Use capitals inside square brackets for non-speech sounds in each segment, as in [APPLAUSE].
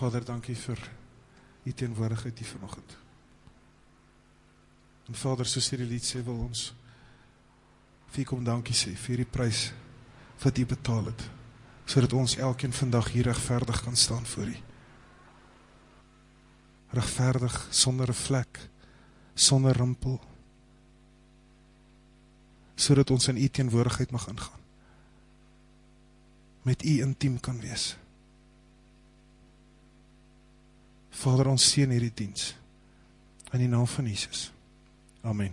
Vader, dankie vir die teenwoordigheid hier vanochtend. En Vader, soos die lied sê, wil ons vir kom dankie sê, vir die prijs wat die betaal het, so dat ons elkeen vandag hier rechtvaardig kan staan voor die. Rechtvaardig, sonder vlek, sonder rimpel, so dat ons in die teenwoordigheid mag ingaan. Met die intiem kan wees. Vader, ons sien hierdie diens, in die naam van Jesus. Amen.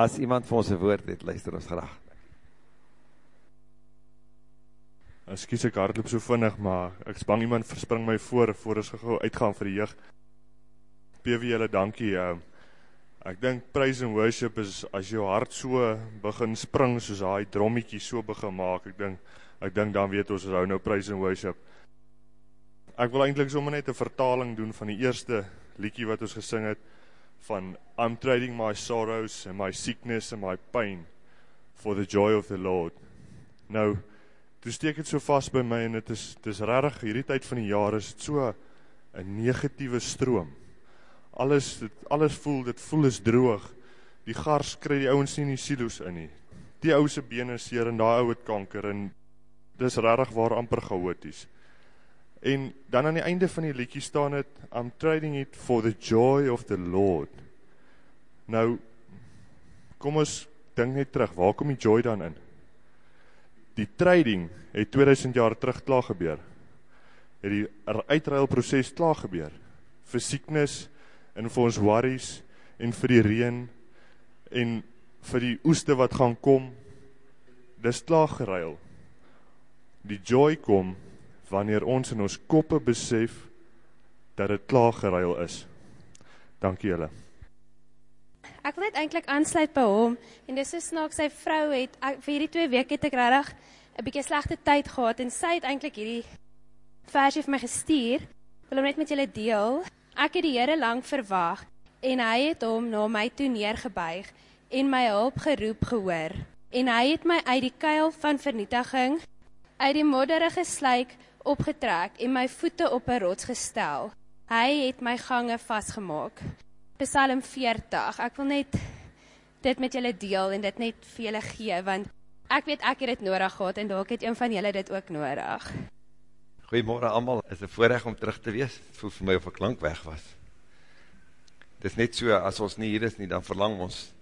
As iemand vir ons een woord het, luister ons graag. Excuse ek hardloop so vinnig, maar ek is bang iemand verspring my voor, voor ons gauw uitgaan vir die jeugd. PW julle dankie, uh, ek denk praise and worship is, as jou hart so begin spring, soos hy drommiekie so begin maak, ek denk, ek denk dan weet ons, hou nou praise and worship. Ek wil eindelijk sommer net een vertaling doen van die eerste liekie wat ons gesing het, van I'm trading my sorrows and my sickness and my pain for the joy of the Lord. Nou, toe steek het so vast by my en het is, het is rarig, hierdie tyd van die jaar is het so een negatieve stroom. Alles, het, alles voel, dit voel is droog. Die gars kry die ouwens nie in die silo's in nie. Die ouwse bene seer en die ouwe het kanker en dit is rarig waar amper chaotisch. En dan aan die einde van die liedjie staan het, I'm trading it for the joy of the Lord. Nou, kom ons dink net terug, waar kom die joy dan in? Die trading het 2000 jaar terug klaar gebeur. Het die uitruilproces klaar gebeur. Vir sieknis, en vir ons worries, en vir die reen, en vir die oeste wat gaan kom, dis klaar geruil. Die joy kom, wanneer ons in ons koppe besef dat het klaar geruil is. Dankie julle. Ek wil net eintlik aansluit by hom en dis is snaaks sy vrou het ek, vir hierdie 2 weke het ek regtig 'n bietjie slegte tyd gehad en sy het eintlik hierdie versie vir my gestuur. Wil hom net met julle deel. Ek het die Here lank verwag en hy het hom na my toe neergebuig en my hulp geroep gehoor. En hy het my uit die kuil van vernietiging uit die modderige sluik opgetrek en my voete op 'n rots gestel. Hy het my gange vasgemaak. Psalm 40. Ek wil net dit met julle deel en dit net vir julle gee want ek weet ek het dit nodig gehad en dalk het een van julle dit ook nodig. Goeiemôre almal. Is 'n voorreg om terug te wees. Dit voel vir my of 'n klank weg was. Dis net so as ons nie hier is nie, dan verlang ons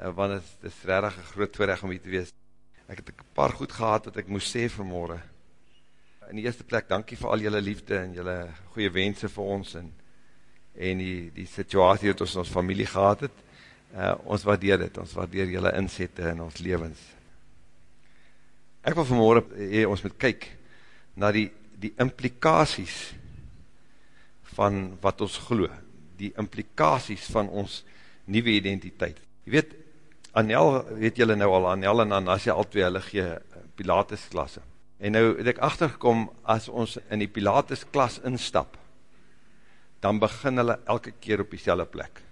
uh, want dit is regtig 'n groot voorreg om hier te wees. Ek het 'n paar goed gehad wat ek moes sê vanmôre in die eerste plek, dankie vir al jylle liefde en jylle goeie wense vir ons en, en die, die situasie wat ons in ons familie gehad het, uh, ons waardeer dit, ons waardeer jylle inzette in ons levens. Ek wil vanmorgen, hey, ons moet kyk na die, die implikaties van wat ons glo, die implikaties van ons nieuwe identiteit. Je weet, Anel, weet jylle nou al, Anel en Anasja, al twee, hulle gee Pilatus klasse. En nou het ek achtergekom, as ons in die Pilatus klas instap, dan begin hulle elke keer op die selle plek.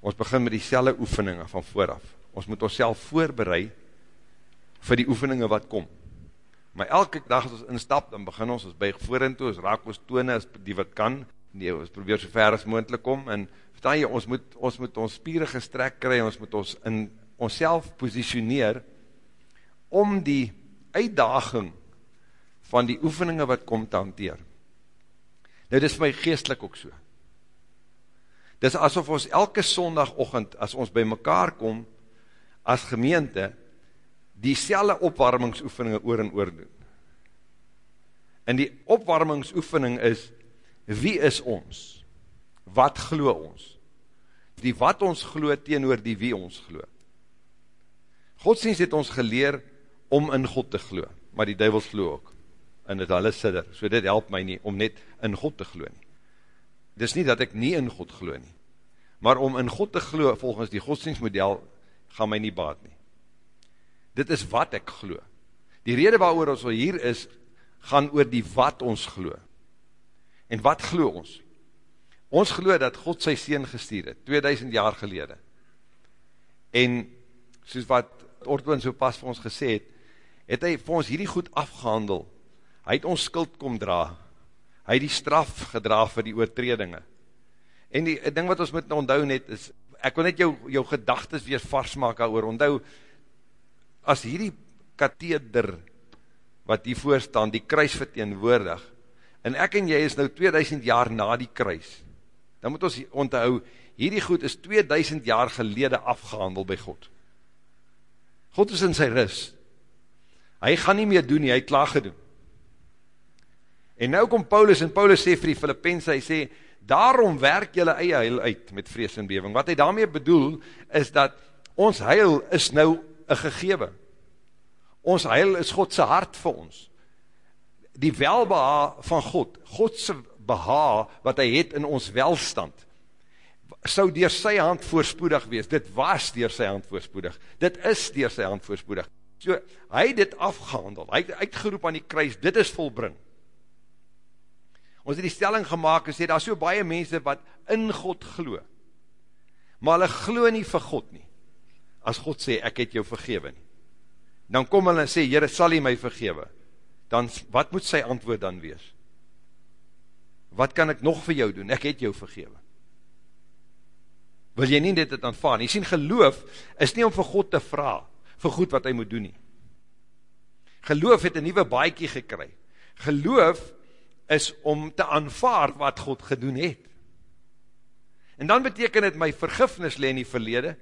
Ons begin met die selle oefeninge van vooraf. Ons moet ons self voorbereid vir die oefeninge wat kom. Maar elke dag as ons instap, dan begin ons, ons buig voorin toe, ons raak ons tone as die wat kan, nee, ons probeer so ver as moendlik kom, en verstaan jy, ons moet, ons moet ons spieren gestrek kry, ons moet ons in ons self positioneer, om die uitdaging van die oefeninge wat kom te hanteer. Nou, dit is my geestelik ook so. Dit is asof ons elke sondagochtend, as ons by mekaar kom, as gemeente, die selle opwarmingsoefeninge oor en oor doen. En die opwarmingsoefening is, wie is ons? Wat glo ons? Die wat ons glo teenoor die wie ons glo. Godsdienst het ons geleer, om in God te glo, maar die duivels glo ook, en het hulle sidder, so dit help my nie, om net in God te glo nie. Dis nie dat ek nie in God glo nie, maar om in God te glo, volgens die godsdienstmodel, gaan my nie baat nie. Dit is wat ek glo. Die rede waarover ons hier is, gaan oor die wat ons glo. En wat glo ons? Ons glo dat God sy Seen gestuur het, 2000 jaar gelede. En soos wat Ortwin so pas vir ons gesê het, het hy vir ons hierdie goed afgehandel. Hy het ons skuld kom dra. Hy het die straf gedra vir die oortredinge. En die ding wat ons moet onthou net is, ek wil net jou, jou gedagtes weer vars maak oor. Onthou, as hierdie katheder wat hier voorstaan, die kruis verteenwoordig, en ek en jy is nou 2000 jaar na die kruis, dan moet ons onthou, hierdie goed is 2000 jaar gelede afgehandel by God. God is in sy ris. Hy gaan nie meer doen nie, hy klaar gedoen. En nou kom Paulus, en Paulus sê vir die Filippense, hy sê, daarom werk jylle eie heil uit met vrees en bewing. Wat hy daarmee bedoel, is dat ons heil is nou een gegewe. Ons heil is Godse hart vir ons. Die welbeha van God, Godse beha wat hy het in ons welstand, sou dier sy hand voorspoedig wees. Dit was dier sy hand voorspoedig. Dit is dier sy hand voorspoedig. So, hy het dit afgehandel. Hy het uitgeroep aan die kruis, dit is volbring. Ons het die stelling gemaakt en sê, daar so baie mense wat in God glo, maar hulle glo nie vir God nie. As God sê, ek het jou vergewe nie. Dan kom hulle en sê, Heere, sal hy my vergewe? Dan, wat moet sy antwoord dan wees? Wat kan ek nog vir jou doen? Ek het jou vergewe wil jy nie dit het aanvaard. Jy sien, geloof is nie om vir God te vraag, vir goed wat hy moet doen nie. Geloof het een nieuwe baiekie gekry. Geloof is om te aanvaard wat God gedoen het. En dan beteken het my vergifnis le in die verlede,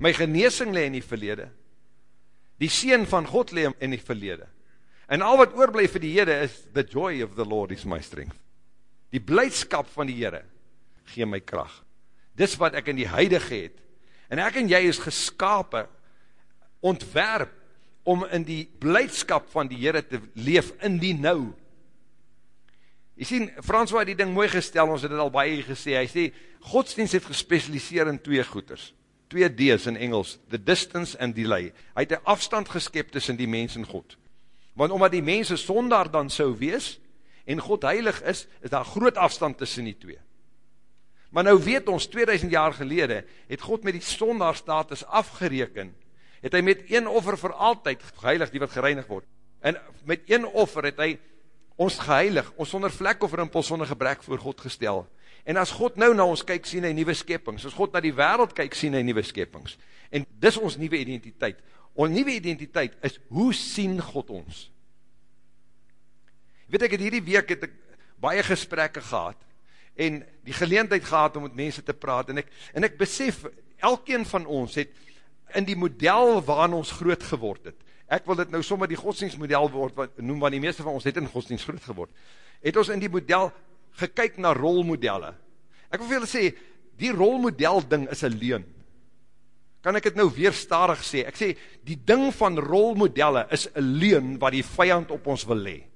my geneesing le in die verlede, die sien van God le in die verlede. En al wat oorblijf vir die Heere is, the joy of the Lord is my strength. Die blijdskap van die Heere gee my kracht dis wat ek in die huidige het, en ek en jy is geskapen, ontwerp, om in die blijdskap van die Heere te leef, in die nou. Jy sien, Frans wat die ding mooi gestel, ons het het al baie gesê, hy sê, godsdienst het gespecialiseer in twee goeders, twee D's in Engels, the distance and delay. Hy het een afstand geskep tussen die mens en God. Want omdat die mens een sondaar dan sou wees, en God heilig is, is daar groot afstand tussen die twee. Maar nou weet ons, 2000 jaar gelede, het God met die sondaarstatus afgereken, het hy met een offer vir altyd geheilig, die wat gereinig word, en met een offer het hy ons geheilig, ons sonder vlek of rimpel, sonder gebrek voor God gestel. En as God nou na ons kyk, sien hy nieuwe skepings. As God na die wereld kyk, sien hy nieuwe skepings. En dis ons nieuwe identiteit. Ons nieuwe identiteit is, hoe sien God ons? Weet ek, het hierdie week het ek baie gesprekke gehad, en die geleendheid gehad om met mense te praat, en ek, en ek besef, elkeen van ons het in die model waarin ons groot geword het, ek wil dit nou sommer die godsdienstmodel word, wat, noem wat die meeste van ons het in godsdienst groot geword, het ons in die model gekyk na rolmodelle. Ek wil vir julle sê, die rolmodel ding is een leun. Kan ek het nou weer starig sê? Ek sê, die ding van rolmodelle is een leun wat die vijand op ons wil lee.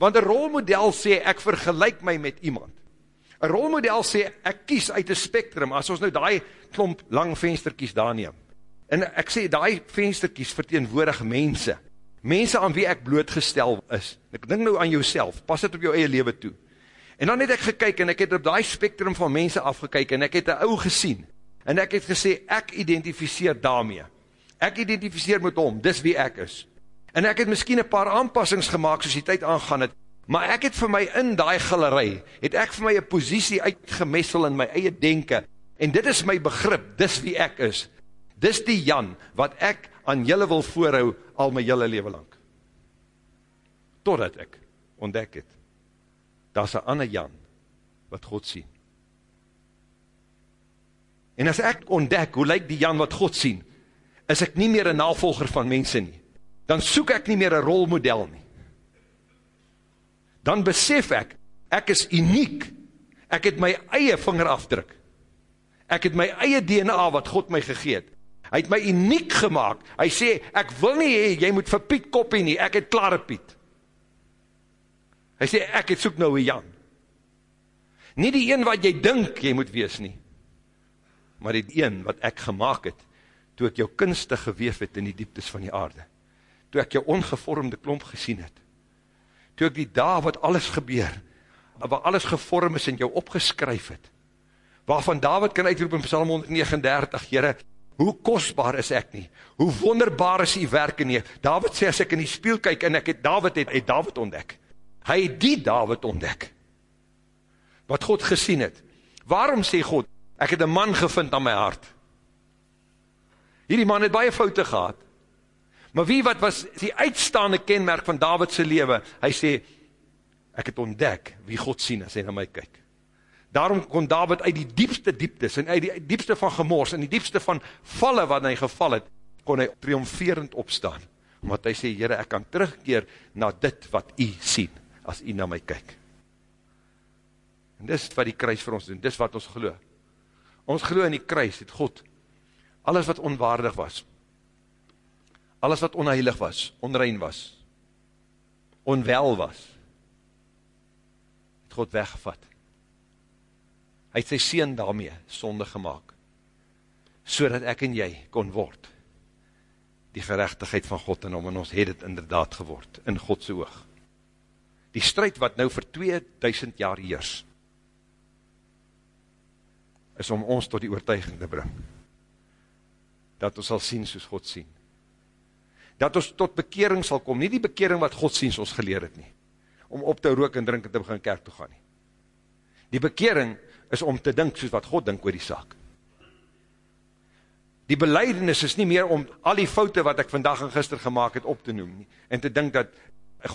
Want een rolmodel sê, ek vergelijk my met iemand. Een rolmodel sê, ek kies uit een spectrum, as ons nou die klomp lang vensterkies daar neem. En ek sê, die vensterkies verteenwoordig mense. Mense aan wie ek blootgestel is. Ek dink nou aan jouself, pas het op jou eie leven toe. En dan het ek gekyk, en ek het op die spectrum van mense afgekyk, en ek het een ou gesien. En ek het gesê, ek identificeer daarmee. Ek identificeer met hom, dis wie ek is. En ek het miskien een paar aanpassings gemaakt soos die tyd aangaan het, maar ek het vir my in die galerij, het ek vir my een posiesie uitgemessel in my eie denke, en dit is my begrip, dis wie ek is. Dis die Jan, wat ek aan julle wil voorhou, al my julle leven lang. Totdat ek ontdek het, daar is een ander Jan, wat God sien. En as ek ontdek, hoe lyk die Jan wat God sien, is ek nie meer een navolger van mense nie dan soek ek nie meer een rolmodel nie. Dan besef ek, ek is uniek, ek het my eie vingerafdruk, ek het my eie DNA wat God my gegeet, hy het my uniek gemaakt, hy sê, ek wil nie hee, jy moet vir Piet kopie nie, ek het klare Piet. Hy sê, ek het soek nou een Jan. Nie die een wat jy dink jy moet wees nie, maar die een wat ek gemaakt het, toe ek jou kunstig geweef het in die dieptes van die aarde toe ek jou ongevormde klomp gesien het, toe ek die dag wat alles gebeur, waar alles gevorm is en jou opgeskryf het, waarvan David kan uitroep in Psalm 139, Heere, hoe kostbaar is ek nie, hoe wonderbaar is die werke nie, David sê, as ek in die spiel kyk, en ek het David, het, het David ontdek, hy het die David ontdek, wat God gesien het, waarom sê God, ek het een man gevind aan my hart, hierdie man het baie foute gehad, maar wie wat was die uitstaande kenmerk van Davidse lewe, hy sê, ek het ontdek wie God sien as hy na my kyk, Daarom kon David uit die diepste dieptes en uit die diepste van gemors en die diepste van valle wat hy geval het, kon hy triomferend opstaan. Omdat hy sê, Heere, ek kan terugkeer na dit wat u sien, as u na my kyk. En dis wat die kruis vir ons doen, dis wat ons geloo. Ons geloo in die kruis het God, alles wat onwaardig was, alles wat onheilig was, onrein was, onwel was, het God weggevat Hy het sy sien daarmee sonde gemaakt, so dat ek en jy kon word, die gerechtigheid van God in hom, en ons het het inderdaad geword, in Godse oog. Die strijd wat nou vir 2000 jaar heers, is om ons tot die oortuiging te bring, dat ons sal sien soos God sien. Dat ons tot bekering sal kom, nie die bekering wat God sien ons geleer het nie, om op te rook en drink en te begin kerk toe gaan nie. Die bekering is om te dink soos wat God dink oor die saak. Die beleidenis is nie meer om al die foute wat ek vandag en gister gemaakt het op te noem nie, en te dink dat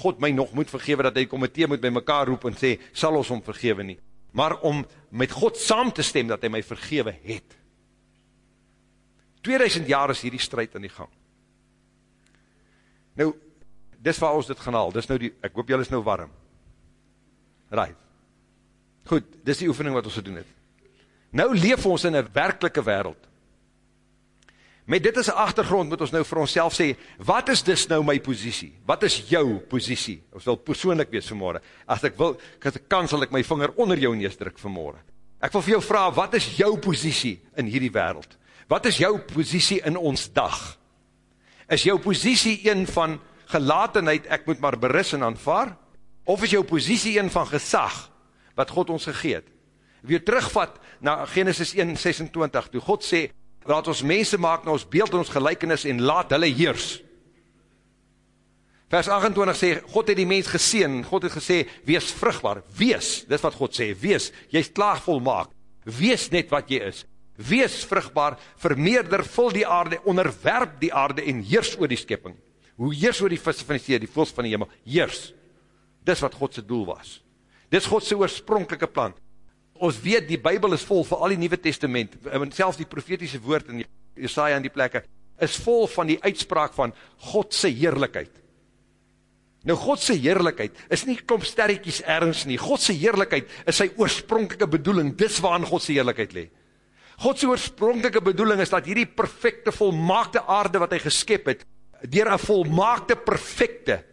God my nog moet vergewe, dat hy die komitee moet by mekaar roep en sê, sal ons om vergewe nie, maar om met God saam te stem dat hy my vergewe het. 2000 jaar is hierdie strijd aan die gang. Nou, dis waar ons dit gaan haal, dis nou die, ek hoop jylle is nou warm. Right. Goed, dis die oefening wat ons gedoen het. Nou leef ons in een werkelike wereld. Met dit as achtergrond moet ons nou vir ons sê, wat is dis nou my positie? Wat is jou positie? Ons wil persoonlik wees vanmorgen. As ek wil, kan sal ek my vinger onder jou nees druk vanmorgen. Ek wil vir jou vraag, wat is jou positie in hierdie wereld? Wat is jou positie in ons dag? Is jou positie een van gelatenheid, ek moet maar beris en aanvaar? Of is jou positie een van gesag? wat God ons gegeet. Weer terugvat na Genesis 1:26 toe God sê, laat ons mense maak na ons beeld en ons gelykenis en laat hulle heers. Vers 28 sê, God het die mens geseen, God het gesê, wees vrugbaar, wees, dis wat God sê, wees, jy is klaar volmaak, wees net wat jy is, wees vrugbaar, vermeerder, vul die aarde, onderwerp die aarde en heers oor die skepping. Hoe heers oor die visse van die see, die voels van die hemel, heers. Dis wat Godse doel was. Dis Godse oorspronkelike plan. Ons weet, die Bijbel is vol vir al die Nieuwe Testament, en selfs die profetiese woord in Jesaja en die plekke, is vol van die uitspraak van Godse heerlijkheid. Nou, Godse heerlijkheid is nie klomp sterretjies ergens nie. Godse heerlijkheid is sy oorspronkelike bedoeling, dis waarin Godse heerlijkheid le. Godse oorspronkelike bedoeling is dat hierdie perfecte, volmaakte aarde wat hy geskep het, dier een volmaakte, perfecte,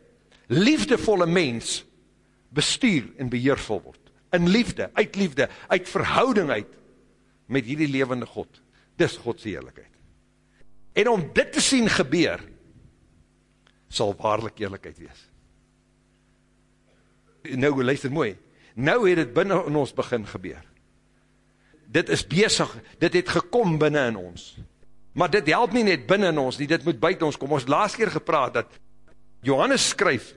liefdevolle mens, bestuur en beheersel word. In liefde, uit liefde, uit verhouding uit met hierdie levende God. Dis Godse eerlijkheid. En om dit te sien gebeur, sal waarlik eerlijkheid wees. Nou, luister mooi, nou het het binnen in ons begin gebeur. Dit is bezig, dit het gekom binnen in ons. Maar dit help nie net binnen in ons, nie, dit moet buiten ons kom. Ons laatst keer gepraat, dat Johannes skryf,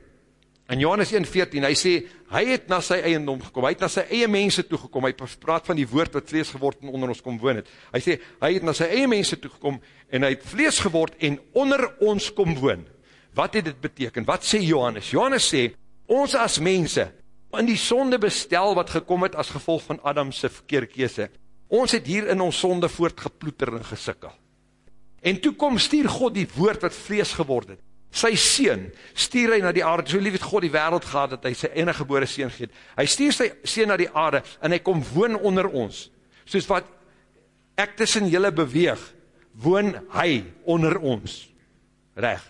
In Johannes 1,14, hy sê, hy het na sy eiendom gekom, hy het na sy eie mense toegekom, hy praat van die woord wat vlees geword en onder ons kom woon het. Hy sê, hy het na sy eie mense toegekom, en hy het vlees geword en onder ons kom woon. Wat het dit beteken? Wat sê Johannes? Johannes sê, ons as mense, in die sonde bestel wat gekom het as gevolg van Adamse verkeerkese, ons het hier in ons sonde voortgeploeter en gesikkel. En toe kom stuur God die woord wat vlees geword het, sy seen, stuur hy na die aarde, so lief het God die wereld gehad, dat hy sy enige gebore seen geet, hy stuur sy seen na die aarde, en hy kom woon onder ons, soos wat ek tussen julle beweeg, woon hy onder ons, reg,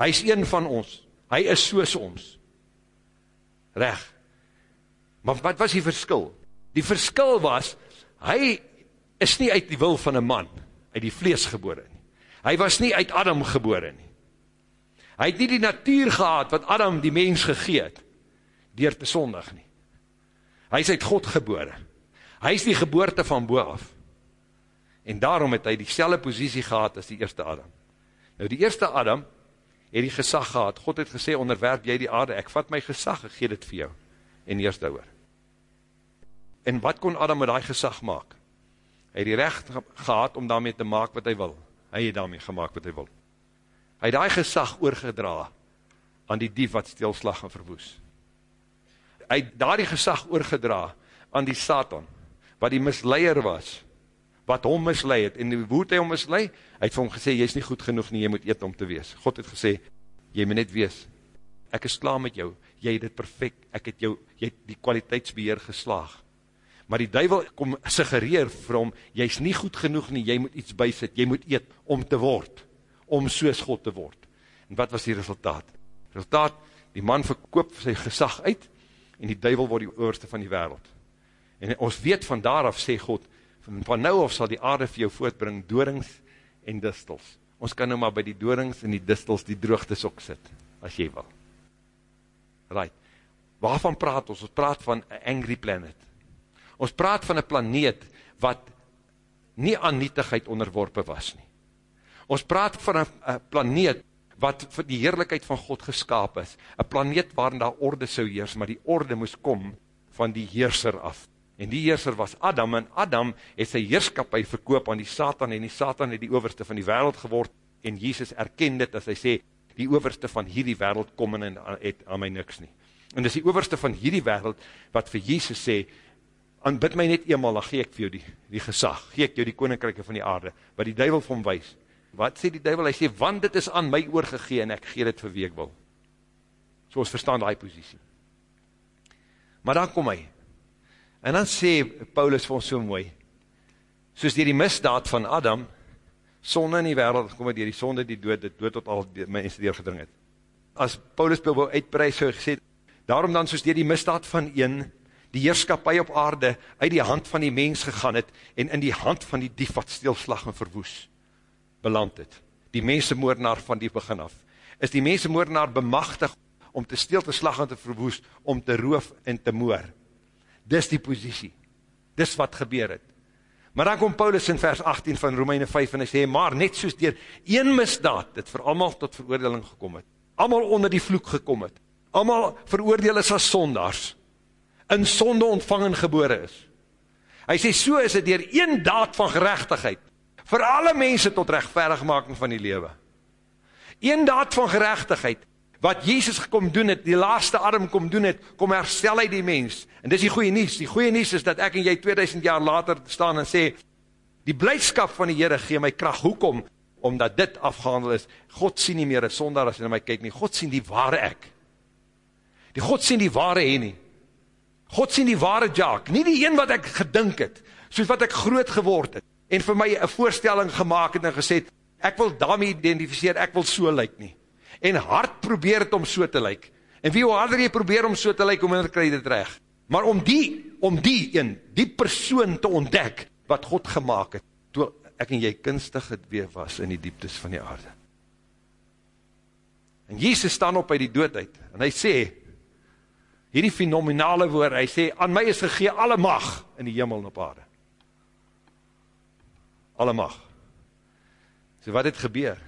hy is een van ons, hy is soos ons, reg, maar wat was die verskil? Die verskil was, hy is nie uit die wil van een man, uit die vlees gebore nie, hy was nie uit Adam gebore nie, Hy het nie die natuur gehad wat Adam die mens gegeet, dier te sondig nie. Hy is uit God gebore. Hy is die geboorte van boaf. En daarom het hy die selle positie gehad as die eerste Adam. Nou die eerste Adam het die gesag gehad. God het gesê, onderwerp jy die aarde, ek vat my gesag, ek gee dit vir jou. En eerst daar En wat kon Adam met die gesag maak? Hy het die recht gehad om daarmee te maak wat hy wil. Hy het daarmee gemaakt wat hy wil. Hy het die gesag oorgedra aan die dief wat stilslag en verwoes. Hy het daar die gesag oorgedra aan die Satan, wat die misleier was, wat hom misleid het, en hoe het hy hom misleid? Hy het vir hom gesê, jy is nie goed genoeg nie, jy moet eet om te wees. God het gesê, jy moet net wees, ek is klaar met jou, jy het dit perfect, ek het jou, jy het die kwaliteitsbeheer geslaag. Maar die duivel kom suggereer vir hom, jy is nie goed genoeg nie, jy moet iets bysit, jy moet eet om te word, om soos God te word. En wat was die resultaat? Resultaat, die man verkoop sy gesag uit, en die duivel word die oorste van die wereld. En ons weet van daaraf, sê God, van nou af sal die aarde vir jou voortbring dorings en distels. Ons kan nou maar by die dorings en die distels die droogtes ook sit, as jy wil. Right. Waarvan praat ons? Ons praat van angry planet. Ons praat van een planeet wat nie aan nietigheid onderworpe was nie. Ons praat van een planeet wat vir die heerlijkheid van God geskaap is. Een planeet waarin daar orde sou heers, maar die orde moes kom van die heerser af. En die heerser was Adam, en Adam het sy heerskapie verkoop aan die Satan, en die Satan het die overste van die wereld geword, en Jesus erken dit as hy sê, die overste van hierdie wereld kom en het aan my niks nie. En dis die overste van hierdie wereld, wat vir Jesus sê, aanbid my net eenmaal, dan gee ek vir jou die, die gesag, gee ek jou die koninkryke van die aarde, wat die duivel vir hom wees. Wat sê die duivel? Hy sê, want dit is aan my oorgegee, en ek gee dit vir wie ek wil. So ons verstaan die positie. Maar dan kom hy, En dan sê Paulus vir ons so mooi, soos dier die misdaad van Adam, sonde in die wereld, kom het dier die sonde die dood, dit dood tot al die mense deurgedring het. As Paulus wil uitprijs, so gesê, daarom dan soos dier die misdaad van een, die heerskapie op aarde, uit die hand van die mens gegaan het, en in die hand van die dief wat stilslag en verwoes, beland het. Die mensemoordenaar van die begin af. Is die mensemoordenaar bemachtig om te stil te slag en te verwoes, om te roof en te moor. Dis die positie. Dis wat gebeur het. Maar dan kom Paulus in vers 18 van Romeine 5 en hy sê, maar net soos dier een misdaad, dit vir allemaal tot veroordeling gekom het, allemaal onder die vloek gekom het, allemaal veroordeel is as sondaars, in sonde ontvang en gebore is. Hy sê, so is het dier een daad van gerechtigheid, vir alle mense tot rechtverigmaking van die lewe. Een daad van gerechtigheid, wat Jezus kom doen het, die laaste arm kom doen het, kom herstel hy die mens. En dis die goeie nies. Die goeie nies is dat ek en jy 2000 jaar later staan en sê, die blijdskap van die Heere gee my kracht. Hoekom? Omdat dit afgehandel is. God sien nie meer een sonder as hy na my kyk nie. God sien die ware ek. Die God sien die ware hy nie. God sien die ware Jack. Nie die een wat ek gedink het, soos wat ek groot geword het. En vir my een voorstelling gemaakt het en gesê, ek wil daarmee identificeer, ek wil so lyk nie en hard probeer het om so te lyk. En wie hoe harder jy probeer om so te lyk, hoe minder kry dit reg. Maar om die, om die een, die persoon te ontdek, wat God gemaakt het, toe ek en jy kunstig het weer was in die dieptes van die aarde. En Jezus staan op by die doodheid, en hy sê, hierdie fenomenale woord, hy sê, aan my is gegee alle mag in die hemel en op aarde. Alle mag. So wat het gebeur?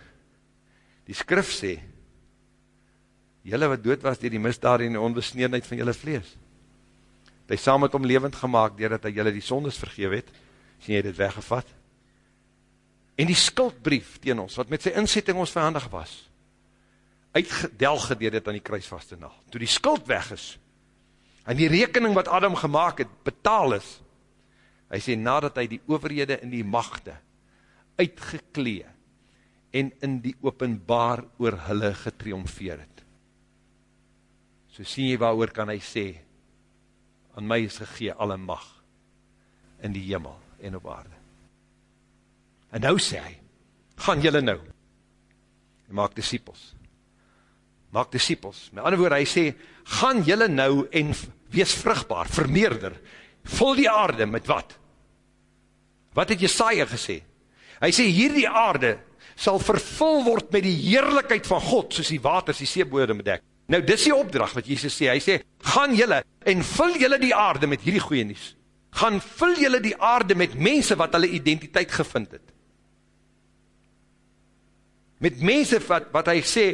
Die skrif sê, jylle wat dood was dier die misdaad en die onbesneedheid van jylle vlees. Het hy saam met hom levend gemaakt, dier dat hy jylle die sondes vergeef het, sien jy dit weggevat. En die skuldbrief teen ons, wat met sy inzetting ons verhandig was, uitgedelge dier dit aan die kruis vast te nal. Toe die skuld weg is, en die rekening wat Adam gemaakt het, betaal is, hy sê, nadat hy die overhede in die machte uitgeklee en in die openbaar oor hulle getriomfeer het. So sien jy waar kan hy sê, aan my is gegee alle mag, in die hemel en op aarde. En nou sê hy, gaan jylle nou, en maak disciples, maak disciples, met ander woord, hy sê, gaan jylle nou en wees vrugbaar, vermeerder, vul die aarde met wat? Wat het Jesaja gesê? Hy sê, hier die aarde sal vervul word met die heerlijkheid van God, soos die waters die seebodem bedek. Nou dis die opdracht wat Jesus sê, hy sê, gaan jylle en vul jylle die aarde met hierdie goeie nies. gaan vul jylle die aarde met mense wat hulle identiteit gevind het. Met mense wat, wat hy sê,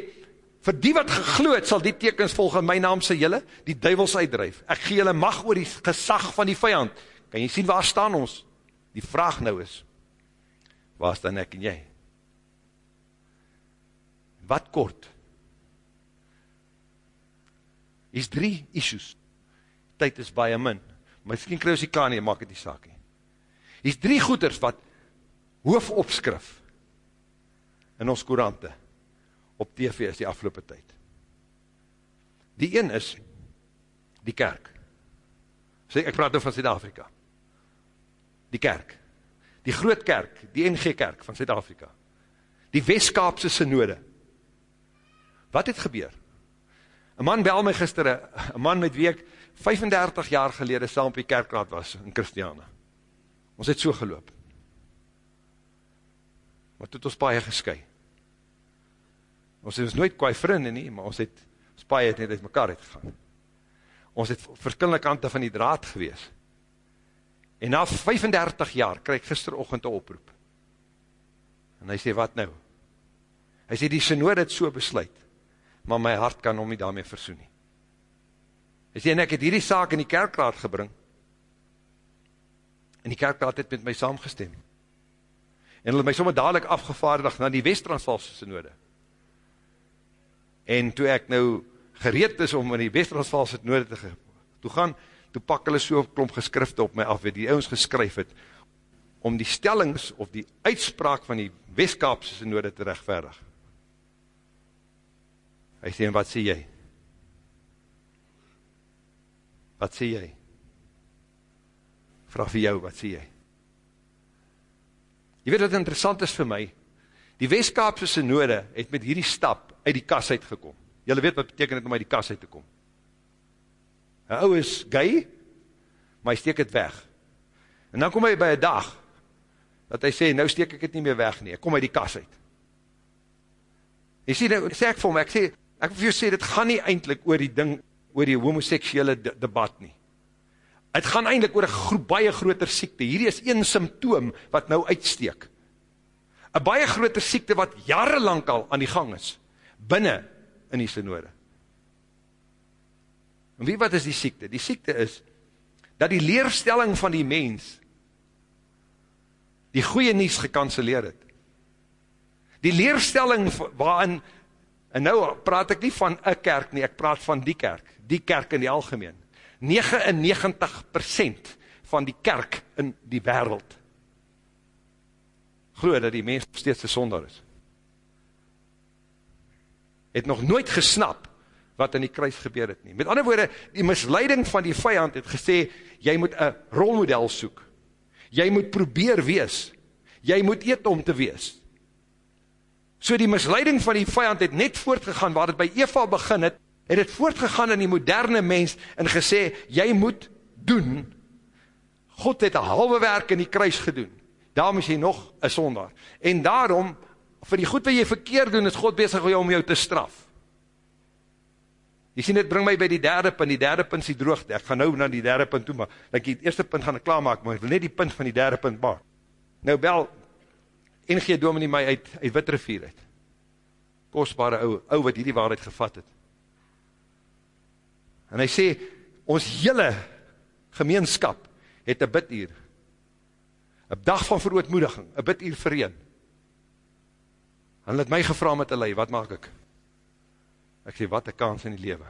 vir die wat gegloed sal die tekens volg in my naam sê jylle, die duivels uitdrijf. Ek gee jylle mag oor die gesag van die vijand. Kan jy sien waar staan ons? Die vraag nou is, waar staan ek en jy? Wat kort? Is drie issues. Tijd is baie min. Misschien krijg ons die klaar nie, maak het die saak nie. Is drie goeders wat hoofopskrif in ons korante op TV is die afgelopen tyd. Die een is die kerk. So, ek praat nou van Zuid-Afrika. Die kerk. Die groot kerk, die NG kerk van Zuid-Afrika. Die Westkaapse synode. Wat het gebeur? Een man bel my gister, een man met wie ek 35 jaar gelede saam op die kerkraad was in Christiane. Ons het so geloop. Maar toe het ons paie gesky. Ons het ons nooit kwaai vriende nie, maar ons het, ons paie het net uit mekaar uitgegaan. Ons het verskillende kante van die draad gewees. En na 35 jaar krijg gisterochtend een oproep. En hy sê, wat nou? Hy sê, die synode het so besluit, maar my hart kan om nie daarmee versoen nie. Hy sê, en ek het hierdie saak in die kerkraad gebring, en die kerkraad het met my saamgestem. En hulle my sommer dadelijk afgevaardig na die West-Transvalse synode. En toe ek nou gereed is om in die West-Transvalse synode te, te gaan, toe pak hulle so klomp geskrifte op my af, wat die ons geskryf het, om die stellings of die uitspraak van die Westkaapse synode te rechtverdig. Hy sê, en wat sê jy? Wat sê jy? Vraag vir jou, wat sê jy? Jy weet wat interessant is vir my, die Westkaapse synode het met hierdie stap uit die kas uitgekom. Julle weet wat beteken het om uit die kas uit te kom. Een ou is gay, maar hy steek het weg. En dan kom hy by een dag, dat hy sê, nou steek ek het nie meer weg nie, ek kom uit die kas uit. Jy sê, nou, sê ek vir hom, ek sê, ek wil vir jou sê, dit gaan nie eindelijk oor die ding, oor die homoseksuele de debat nie. Het gaan eindelijk oor een gro baie groter siekte. Hierdie is een symptoom wat nou uitsteek. Een baie groter siekte wat jarenlang al aan die gang is, binnen in die synode. En wie wat is die siekte? Die siekte is, dat die leerstelling van die mens, die goeie nies gekanceleer het. Die leerstelling waarin En nou praat ek nie van een kerk nie, ek praat van die kerk, die kerk in die algemeen. 99% van die kerk in die wereld geloof dat die mens steeds een sonder is. Het nog nooit gesnap wat in die kruis gebeur het nie. Met ander woorde, die misleiding van die vijand het gesê, jy moet een rolmodel soek. Jy moet probeer wees. Jy moet eet om te wees. So die misleiding van die vijand het net voortgegaan, waar het by Eva begin het, het het voortgegaan in die moderne mens, en gesê, jy moet doen, God het een halwe werk in die kruis gedoen, daarom is jy nog een sonder, en daarom, vir die goed wat jy verkeerd doen, is God bezig om jou te straf. Jy sien, dit bring my by die derde punt, die derde punt is die droogte, ek gaan nou na die derde punt toe, maar, like die eerste punt gaan ek klaarmaak, maar ek wil net die punt van die derde punt maak. Nou bel, NG Dominie my uit, uit Witrivier uit. Kostbare ou, ou wat hierdie waarheid gevat het. En hy sê, ons hele gemeenskap het een biduur. Een dag van verootmoediging, een biduur vereen. En het my gevra met hulle, wat maak ek? Ek sê, wat een kans in die lewe.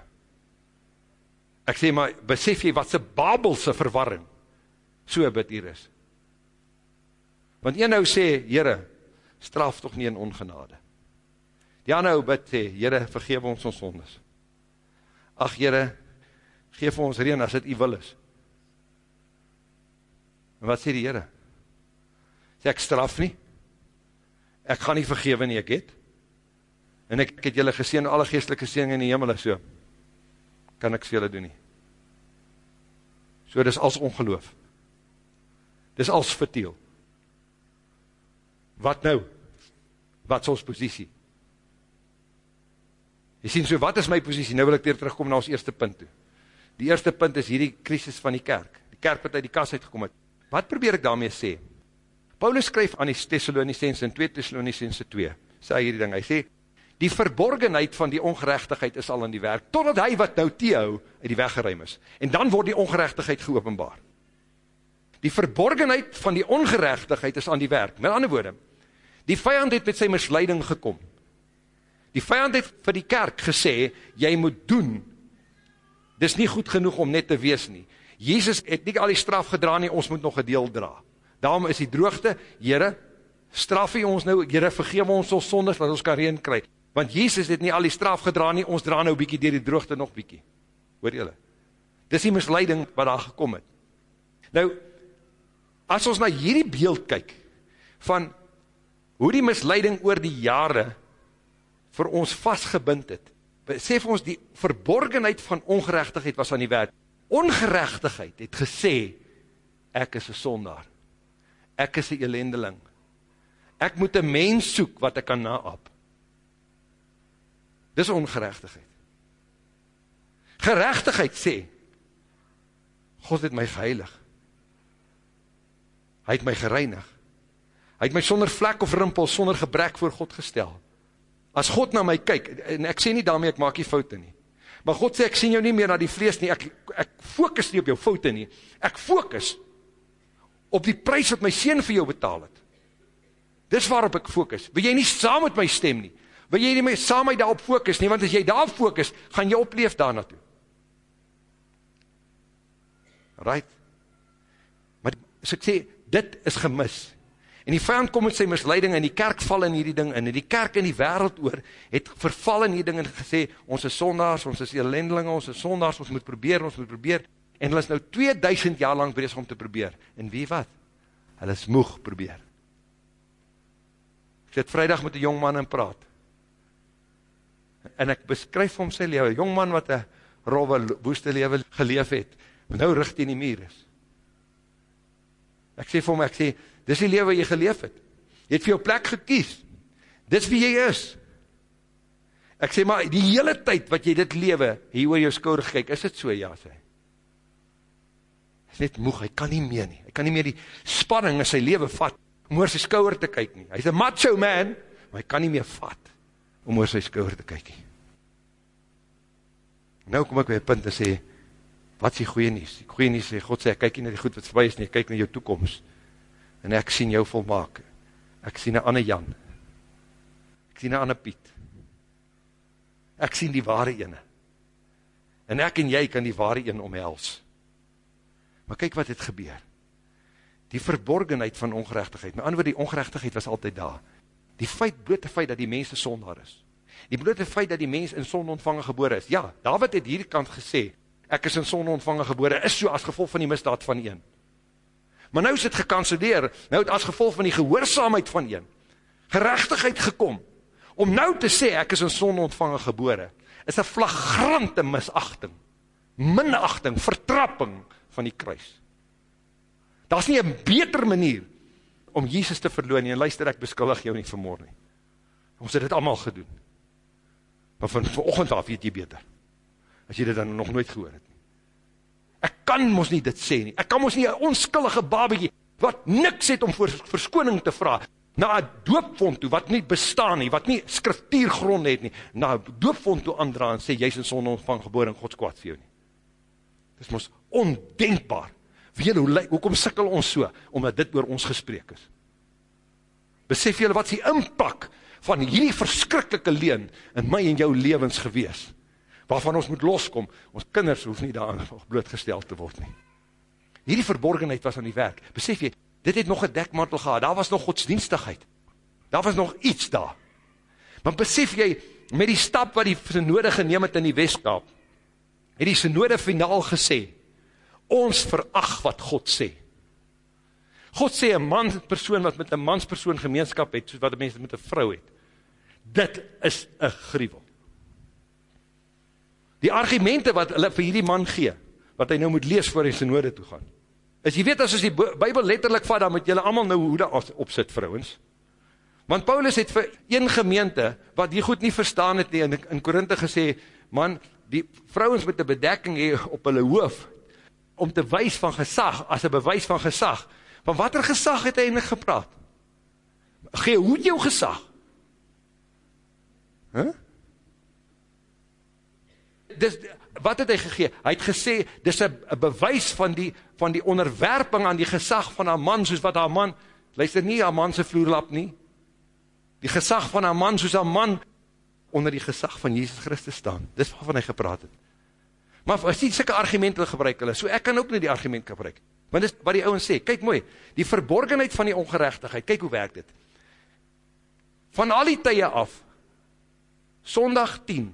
Ek sê, maar besef jy wat sy babelse verwarring so een biduur is. Want een nou sê, Heere, straf toch nie in ongenade. Die ander ou bid sê, Heere, vergeef ons ons sondes. Ach, Heere, geef ons reen as dit u wil is. En wat sê die Heere? Sê ek straf nie, ek gaan nie vergewe nie, ek het, en ek, ek het julle geseen, alle geestelike geseen in die hemel, so, kan ek vir julle doen nie. So, dit is als ongeloof. Dit is als verteel. Wat nou? Wat is ons posiesie? Jy sien so, wat is my posiesie? Nou wil ek weer terugkom na ons eerste punt toe. Die eerste punt is hierdie krisis van die kerk. Die kerk wat uit die kas uitgekom het. Wat probeer ek daarmee sê? Paulus skryf aan die Thessalonicense in 2 Thessalonicense 2, sê hy hierdie ding, hy sê, die verborgenheid van die ongerechtigheid is al in die werk, totdat hy wat nou teehou, uit die weg geruim is. En dan word die ongerechtigheid geopenbaar. Die verborgenheid van die ongerechtigheid is aan die werk. Met ander woorde, die vijand het met sy misleiding gekom. Die vijand het vir die kerk gesê, jy moet doen, dis nie goed genoeg om net te wees nie. Jezus het nie al die straf gedra nie, ons moet nog een deel dra. Daarom is die droogte, Heere, straf jy ons nou, Heere, vergeef ons ons sondes, wat ons kan reen kry. Want Jezus het nie al die straf gedra nie, ons dra nou bykie dier die droogte nog bykie. Hoor jylle? Dis die misleiding wat daar gekom het. Nou, as ons na hierdie beeld kyk, van hoe die misleiding oor die jare vir ons vastgebind het, besef ons die verborgenheid van ongerechtigheid was aan die werk. Ongerechtigheid het gesê, ek is een sondaar. Ek is een elendeling. Ek moet een mens soek wat ek kan naap. Dis ongerechtigheid. Gerechtigheid sê, God het my geheilig. Hy het my gereinig. Hy het my sonder vlek of rimpel, sonder gebrek voor God gestel. As God na my kyk, en ek sê nie daarmee ek maak die foute nie, maar God sê ek sien jou nie meer na die vlees nie, ek, ek focus nie op jou foute nie, ek focus op die prijs wat my sien vir jou betaal het. Dis waarop ek focus. Wil jy nie saam met my stem nie? Wil jy nie my, saam my daarop focus nie? Want as jy daarop focus, gaan jy opleef daar naartoe. Right? Maar as ek sê, dit is gemis. En die vijand kom met sy misleiding en die kerk val in hierdie ding in. En die kerk in die wereld oor het verval in hierdie ding en gesê, ons is sondaars, ons is elendelinge, ons is sondaars, ons moet probeer, ons moet probeer. En hulle is nou 2000 jaar lang bezig om te probeer. En wie wat? Hulle is moeg probeer. Ek sit vrijdag met een jongman en praat. En ek beskryf hom sy lewe. Jongman wat een rove woeste lewe geleef het. Maar nou richt die muur is. Ek sê vir hom, ek sê, dis die lewe jy geleef het. Jy het vir jou plek gekies. Dis wie jy is. Ek sê, maar die hele tyd wat jy dit lewe, hier oor jou skouder gekyk, is dit so, ja, sê. Is net moeg, hy kan nie meer nie. Hy kan nie meer die spanning in sy leven vat, om oor sy skouder te kyk nie. Hy is een macho man, maar hy kan nie meer vat, om oor sy skouder te kyk nie. Nou kom ek by een punt en sê, wat is die goeie nies? Die goeie nies sê, God sê, ek kyk nie na die goed wat voorbij is nie, ek kyk na jou toekomst, en ek sien jou volmaak, ek sien een ander Jan, ek sien een ander Piet, ek sien die ware ene, en ek en jy kan die ware ene omhels, maar kyk wat het gebeur, die verborgenheid van ongerechtigheid, met ander woord, die ongerechtigheid was altyd daar, die feit, blote feit dat die mens een sondaar is, die blote feit dat die mens in son ontvangen geboor is, ja, David het hierdie kant gesê, ek is in son ontvangen gebore, is so as gevolg van die misdaad van een. Maar nou is het gekanceleer, nou het as gevolg van die gehoorzaamheid van een, gerechtigheid gekom, om nou te sê, ek is in son ontvangen gebore, is een flagrante misachting, minachting, vertrapping van die kruis. Daar is nie een beter manier om Jesus te verloon, en luister, ek beskuldig jou nie vanmorgen nie. Ons het dit allemaal gedoen. Maar van, van ochend af weet jy beter as jy dit dan nog nooit gehoor het. Ek kan mos nie dit sê nie, ek kan mos nie een onskullige babiekie, wat niks het om voor verskoning te vraag, na een doopvond toe, wat nie bestaan nie, wat nie skriftiergrond het nie, na een doopvond toe andra en sê, jy is in son ontvang geboor en Gods kwaad vir jou nie. Dit is mos ondenkbaar. Weet hoe, hoekom sikkel ons so, omdat dit oor ons gesprek is. Besef jylle wat die impak van hierdie verskrikkelike leen in my en jou levens gewees, waarvan ons moet loskom, ons kinders hoef nie daar [LAUGHS] blootgesteld te word nie. Hierdie verborgenheid was aan die werk. Besef jy, dit het nog een dekmantel gehad, daar was nog godsdienstigheid. Daar was nog iets daar. Maar besef jy, met die stap wat die synode geneem het in die Westkaap, het die synode finaal gesê, ons verag wat God sê. God sê, een man persoon wat met een manspersoon gemeenskap het, soos wat een mens met een vrou het, dit is een grievel die argumente wat hulle vir hierdie man gee, wat hy nou moet lees voor hy synode toe gaan, is jy weet as ons die bybel letterlijk vat, dan moet julle allemaal nou hoede opsit, vrouwens. Want Paulus het vir een gemeente, wat die goed nie verstaan het nie, in, in Korinthe gesê, man, die vrouwens met die bedekking hee op hulle hoof, om te wys van gesag, as een bewys van gesag. Van wat er gesag het hy eindelijk gepraat? Gee, hoe jou gesag? Huh? Dis, wat het hy gegee? Hy het gesê, dis een bewys van die, van die onderwerping aan die gesag van haar man, soos wat haar man, luister nie haar man sy vloerlap nie, die gesag van haar man, soos haar man, onder die gesag van Jesus Christus staan, dis waarvan hy gepraat het. Maar as die sikke argumente gebruik hulle, so ek kan ook nie die argument gebruik, want dis wat die ouwens sê, kyk mooi, die verborgenheid van die ongerechtigheid, kyk hoe werk dit, van al die tye af, sondag 10,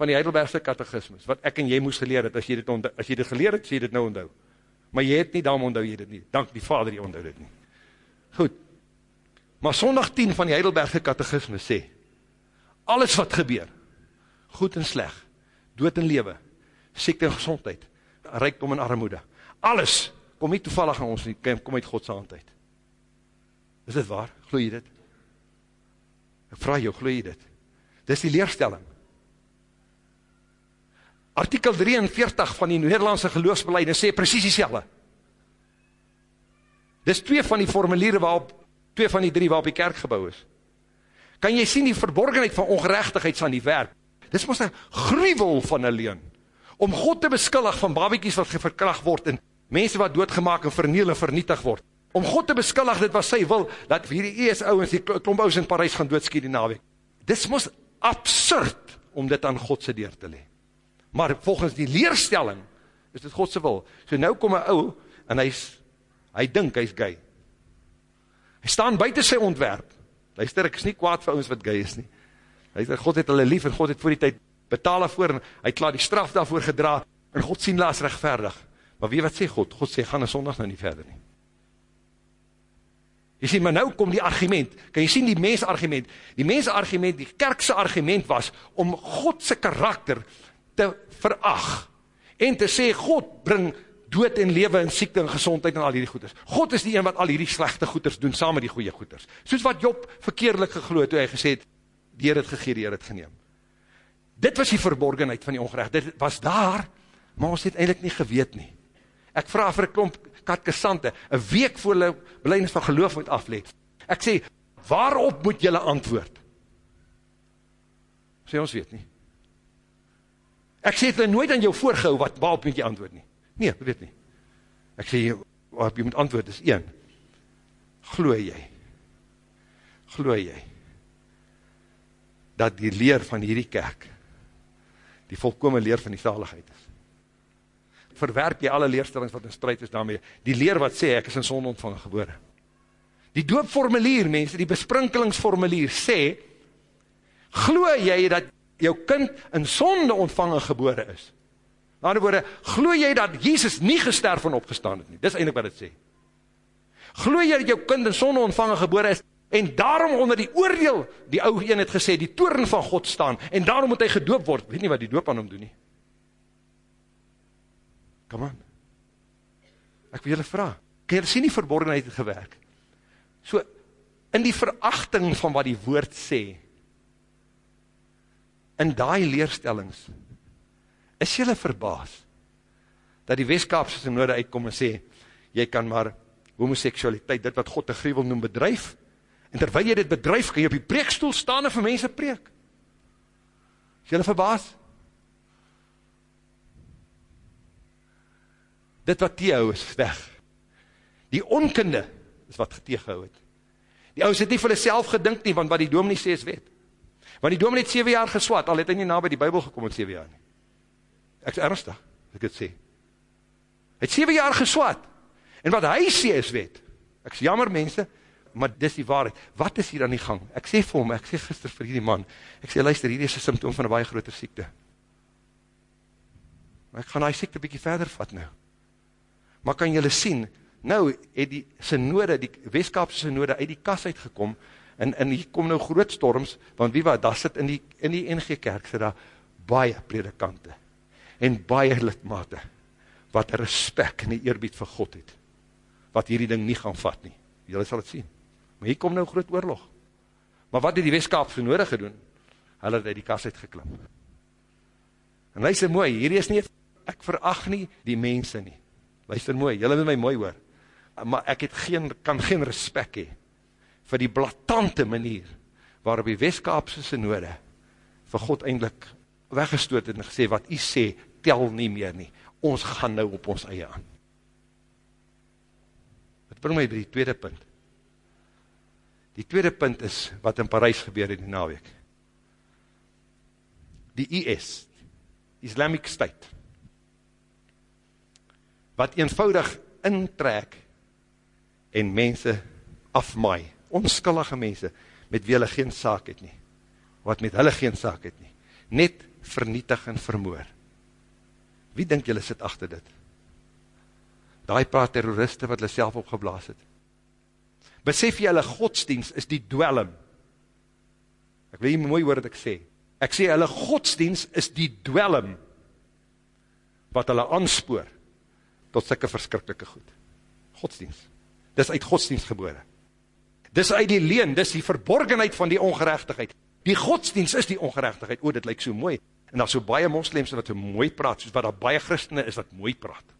van die Heidelbergse kategismus, wat ek en jy moes geleer het, as jy dit, onthou, as jy dit geleer het, sê jy dit nou onthou. Maar jy het nie, daarom onthou jy dit nie. Dank die vader, jy onthou dit nie. Goed. Maar sondag 10 van die Heidelbergse kategismus sê, alles wat gebeur, goed en sleg, dood en lewe, siekte en gezondheid, rijkdom en armoede, alles, kom nie toevallig aan ons nie, kom uit Godse handheid. Is dit waar? Gloe jy dit? Ek vraag jou, gloe jy dit? Dit is die leerstelling artikel 43 van die Nederlandse geloofsbeleid sê precies die selle. Dis twee van die formuliere waarop, twee van die drie waarop die kerk gebouw is. Kan jy sien die verborgenheid van ongerechtigheid aan die werk? Dis moest een gruwel van een leun. Om God te beskillig van babiekies wat verkracht word en mense wat doodgemaak en verniel en vernietig word. Om God te beskillig, dit was sy wil, dat ES ouwens, die klomp ouwens in Parijs gaan doodskier die naweek. Dis moest absurd om dit aan Godse deur te lewe maar volgens die leerstelling is dit Godse wil. So nou kom een ou, en hy, is, hy dink hy is gay. Hy staan buiten sy ontwerp. Luister, ek is nie kwaad vir ons wat gay is nie. Luister, God het hulle lief, en God het voor die tyd betaal daarvoor, en hy klaar die straf daarvoor gedra, en God sien laas rechtvaardig. Maar wie wat sê God? God sê, gaan een sondag nou nie verder nie. Jy sê, maar nou kom die argument, kan jy sien die mens argument, die mens argument, die kerkse argument was, om Godse karakter, te verag en te sê God bring dood en lewe en siekte en gezondheid en al hierdie goeders. God is die een wat al hierdie slechte goeders doen saam met die goeie goeders. Soos wat Job verkeerlik gegloed toe hy gesê het, die Heer het gegeer, die Heer het geneem. Dit was die verborgenheid van die ongerecht. Dit was daar, maar ons het eindelijk nie geweet nie. Ek vraag vir een klomp katkesante, een week voor hulle beleidings van geloof moet afleed. Ek sê, waarop moet julle antwoord? Sê ons weet nie. Ek sê het hulle nooit aan jou voorgehou, wat, waarop moet jy antwoord nie? Nee, weet nie. Ek sê, waarop jy moet antwoord is een. Glooi jy? Glooi jy? Dat die leer van hierdie kerk, die volkome leer van die zaligheid is. Verwerp jy alle leerstellings wat in strijd is daarmee. Die leer wat sê, ek is in son ontvang gebore. Die doopformulier, mense, die besprinkelingsformulier sê, glooi jy dat jou kind in sonde ontvangen gebore is. Na andere woorde, gloe jy dat Jesus nie gesterf en opgestaan het nie? Dis eindelijk wat het sê. Gloe jy dat jou kind in sonde ontvangen gebore is, en daarom onder die oordeel, die ouwe een het gesê, die toren van God staan, en daarom moet hy gedoop word. Weet nie wat die doop aan hom doen nie. Come on. Ek wil julle vraag, kan julle sien die verborgenheid het gewerk? So, in die verachting van wat die woord sê, in daai leerstellings, is jylle verbaas, dat die Westkaapse synode uitkom en sê, jy kan maar homoseksualiteit, dit wat God te gruwel noem bedrijf, en terwijl jy dit bedrijf, kan jy op die preekstoel staan en vir mense preek. Is jylle verbaas? Dit wat teehou is weg. Die onkunde is wat geteegehou het. Die ouwe het nie vir hulle self gedink nie, want wat die dominee sê is wet. Want die dominee het 7 jaar geswat, al het hy nie na by die Bijbel gekom in 7 jaar nie. Ek is ernstig, as ek het sê. Hy het 7 jaar geswat, en wat hy sê is wet. Ek is jammer mense, maar dis die waarheid. Wat is hier aan die gang? Ek sê vir hom, ek sê gister vir hierdie man, ek sê luister, hier is een symptoom van een baie groter siekte. Maar ek gaan die siekte bykie verder vat nou. Maar kan jylle sien, nou het die synode, die Westkaapse synode uit die kas uitgekom, en, en hier kom nou groot storms, want wie wat, daar sit in die, in die NG kerk, sit daar baie predikante, en baie lidmate, wat respect en die eerbied vir God het, wat hierdie ding nie gaan vat nie, julle sal het sien, maar hier kom nou groot oorlog, maar wat het die Westkaapse nodig gedoen, hulle het uit die kas uitgeklim, en luister mooi, hierdie is nie ek verag nie die mense nie. Luister mooi, julle moet my mooi hoor. Maar ek het geen, kan geen respect hee vir die blatante manier waarop die Westkaapse synode vir God eindelijk weggestoot het en gesê, wat hy sê, tel nie meer nie. Ons gaan nou op ons eie aan. Het bring my by die tweede punt. Die tweede punt is wat in Parijs gebeur in die naweek. Die IS, Islamic State, wat eenvoudig intrek en mense afmaai, onskullige mense, met wie hulle geen saak het nie, wat met hulle geen saak het nie, net vernietig en vermoor. Wie denk julle sit achter dit? Daai paar terroriste wat hulle self opgeblaas het. Besef jy hulle godsdienst is die dwellum. Ek wil jy mooi hoor wat ek sê. Ek sê hulle godsdienst is die dwellum wat hulle aanspoor tot sikke verskrikkelike goed. Godsdienst. Dis uit godsdienst gebore. Dis uit die leen, dis die verborgenheid van die ongerechtigheid. Die godsdienst is die ongerechtigheid. O, dit lyk so mooi. En daar so baie moslims wat so mooi praat, soos wat daar baie christene is wat mooi praat.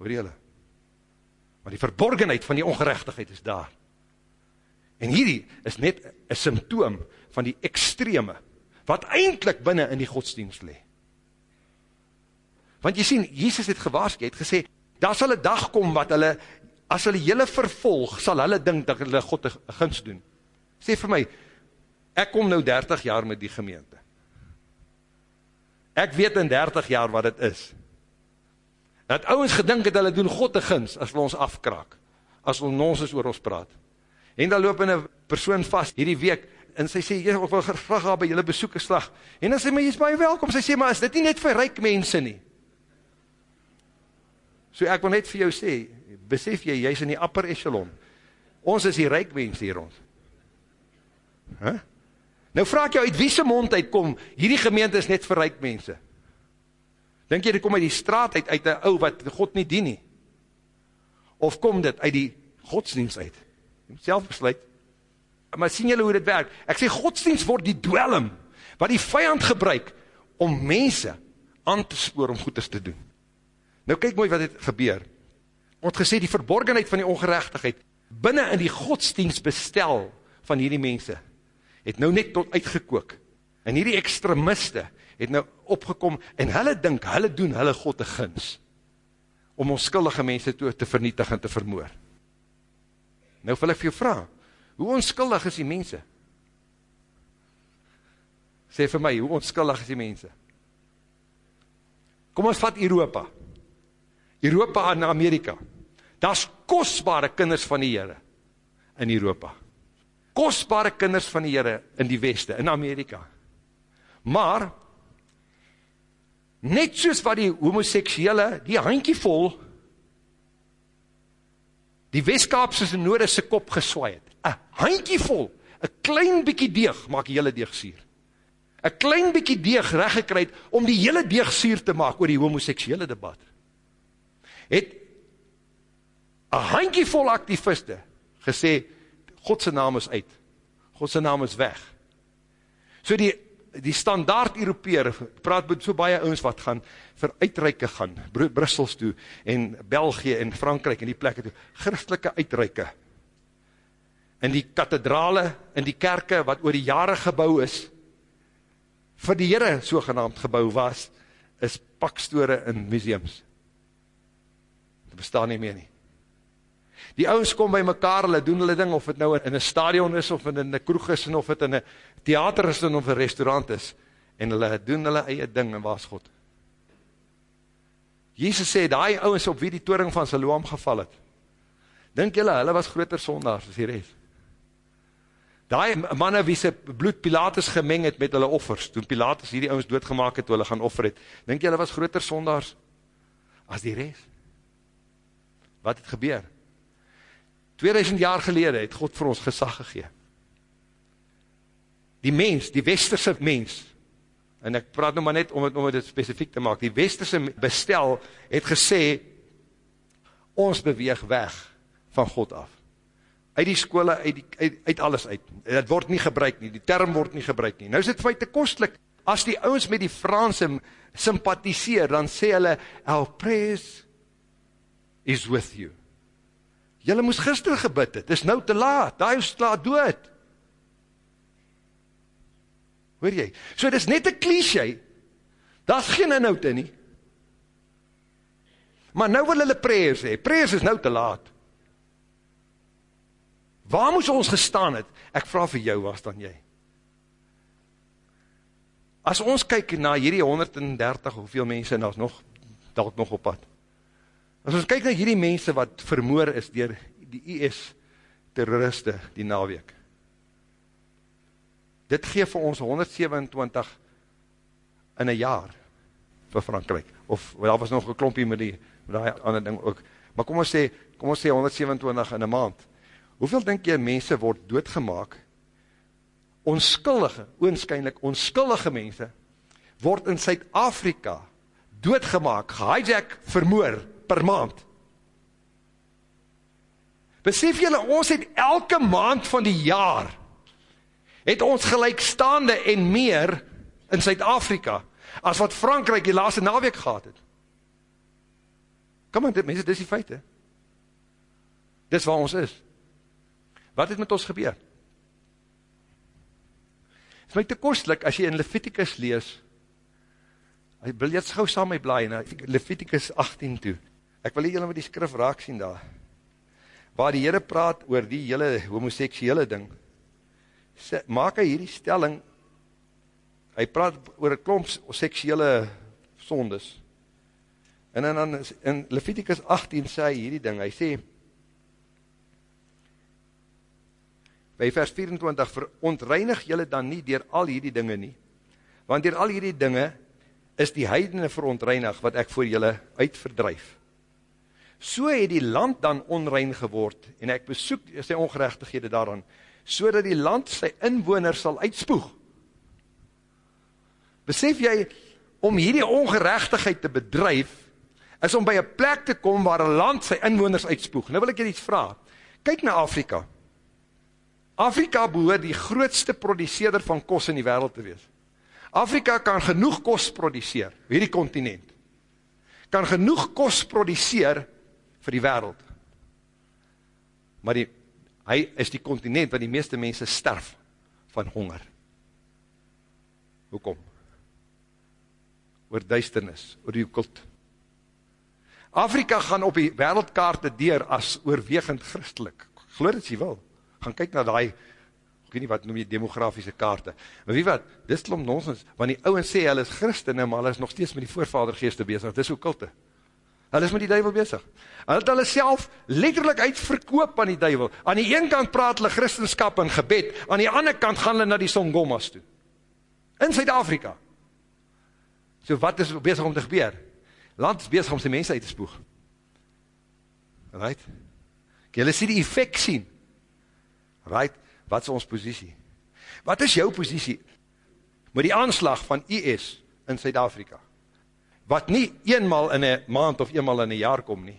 Hoor jylle? Maar die verborgenheid van die ongerechtigheid is daar. En hierdie is net een symptoom van die extreme, wat eindelijk binnen in die godsdienst lee. Want jy sien, Jesus het gewaarskie, het gesê, daar sal een dag kom wat hulle, as hulle jylle vervolg, sal hulle dink dat hulle God een gunst doen. Sê vir my, ek kom nou 30 jaar met die gemeente. Ek weet in 30 jaar wat het is. Dat ouwens gedink het, hulle doen God een gunst, as hulle ons afkraak, as hulle ons is oor ons praat. En dan loop een persoon vast, hierdie week, en sy sê, ek wil graag by julle besoek slag. En dan sê, maar jy is baie welkom. Sy sê, maar is dit nie net vir ryk mense nie? So ek wil net vir jou sê, besef jy, jy is in die upper echelon. Ons is die ryk mens hier ons. Huh? Nou vraag ek jou, uit wie se mond uitkom, hierdie gemeente is net vir ryk mense. Denk jy, dit kom uit die straat uit, uit die ou wat God nie dien nie? Of kom dit uit die godsdienst uit? Jy moet self besluit. Maar sien julle hoe dit werk? Ek sê, godsdienst word die dwellum, wat die vijand gebruik, om mense aan te spoor om goeders te doen. Nou kyk mooi wat het gebeur. Ons gesê die verborgenheid van die ongerechtigheid binnen in die godsdienst bestel van hierdie mense het nou net tot uitgekook. En hierdie extremiste het nou opgekom en hulle dink, hulle doen hulle God te gins om onskuldige mense toe te vernietig en te vermoor. Nou wil ek vir jou vraag, hoe onskuldig is die mense? Sê vir my, hoe onskuldig is die mense? Kom ons vat. Europa. Europa en Amerika, daar is kostbare kinders van die Heere in Europa. Kostbare kinders van die Heere in die Weste, in Amerika. Maar, net soos wat die homoseksuele, die handkie vol, die Westkaapse noorde sy kop geswaai het, een handkie vol, een klein bykie deeg, maak die hele deeg sier. Een klein bykie deeg reggekryt, om die hele deeg sier te maak, oor die homoseksuele debat het een handkie vol activiste gesê, Godse naam is uit, Godse naam is weg. So die, die standaard Europeer, praat met so baie ons wat gaan, vir uitreike gaan, Br Brussels toe, en België en Frankrijk en die plekke toe, christelike uitreike, in die kathedrale, in die kerke, wat oor die jare gebouw is, vir die Heere sogenaamd gebouw was, is pakstore in museums, Dit bestaan nie meer nie. Die ouwens kom by mekaar, hulle doen hulle ding, of het nou in een stadion is, of in een kroeg is, of het in een theater is, of een restaurant is, en hulle doen hulle eie ding, en waar is God? Jezus sê, die ouwens op wie die toering van Siloam geval het, denk julle, hulle was groter sondaars, as die rest. Die manne wie sy bloed Pilatus gemeng het met hulle offers, toen Pilatus hierdie ouwens doodgemaak het, toe hulle gaan offer het, denk julle was groter sondaars, as die rest wat het gebeur? 2000 jaar gelede het God vir ons gesag gegeen. Die mens, die westerse mens, en ek praat nou maar net om het, om het specifiek te maak, die westerse bestel het gesê, ons beweeg weg van God af. Uit die skole, uit, die, uit, uit alles uit. Het word nie gebruik nie, die term word nie gebruik nie. Nou is het feit te kostlik, As die ouens met die Franse sympathiseer, dan sê hulle, our praise is with you. Julle moes gister gebid het, dis nou te laat, die is klaar dood. Hoor jy? So dis net een cliché, daar is geen inhoud in nie. Maar nou wil hulle prayers hee, prayers is nou te laat. Waar moes ons gestaan het? Ek vraag vir jou, waar staan jy? As ons kyk na hierdie 130, hoeveel mense, en as nog, dalk nog op pad. As ons kyk na hierdie mense wat vermoor is dier die IS terroriste die naweek. Dit geef vir ons 127 in een jaar vir Frankrijk. Of, wel was nog een klompie met die, met die ander ding ook. Maar kom ons sê, kom ons sê 127 in een maand. Hoeveel denk jy mense word doodgemaak? Onskuldige, oonskynlik onskuldige mense, word in Suid-Afrika doodgemaak, gehijack, vermoor, per maand. Besef jylle, ons het elke maand van die jaar, het ons gelijkstaande en meer in Suid-Afrika, as wat Frankrijk die laatste naweek gehad het. Kom maar, mense, dis die feite. Dis waar ons is. Wat het met ons gebeur? Het is my te kostlik, as jy in Leviticus lees, wil jy het gauw saam my blaai, na Leviticus 18 toe, ek wil jy met die skrif raak sien daar, waar die Heere praat oor die hele homoseksuele ding, maak hy hierdie stelling, hy praat oor een klomp seksuele sondes, en dan in Leviticus 18 sê hy hierdie ding, hy sê, by vers 24, verontreinig jylle dan nie dier al hierdie dinge nie, want dier al hierdie dinge is die heidene verontreinig wat ek voor jylle uitverdrijf. So het die land dan onrein geword, en ek besoek sy ongerechtighede daaraan, so dat die land sy inwoners sal uitspoeg. Besef jy, om hierdie ongerechtigheid te bedrijf, is om by een plek te kom waar een land sy inwoners uitspoeg. Nou wil ek jy iets vraag. Kyk na Afrika. Afrika behoor die grootste produceerder van kos in die wereld te wees. Afrika kan genoeg kos produceer, hierdie continent, kan genoeg kos produceer vir die wereld. Maar die, hy is die continent waar die meeste mense sterf van honger. Hoekom? Oor duisternis, oor die kult. Afrika gaan op die wereldkaarte deur as oorwegend christelik. Geloof dit jy wil gaan kyk na die, ek weet nie wat noem jy, demografiese kaarte. Maar wie wat, dit is klom nonsens, want die ouwens sê, hulle is christene, maar hulle is nog steeds met die voorvadergeeste bezig, dit is hoe kulte. Hulle is met die duivel bezig. Hulle het hulle self letterlijk uitverkoop aan die duivel. Aan die een kant praat hulle christenskap en gebed, aan die ander kant gaan hulle na die Songomas toe. In Zuid-Afrika. So wat is bezig om te gebeur? Land is bezig om sy mense uit te spoeg. Right? Julle sê die effect sien. Right, wat is ons positie? Wat is jou positie? Met die aanslag van IS in Suid-Afrika, wat nie eenmaal in een maand of eenmaal in een jaar kom nie,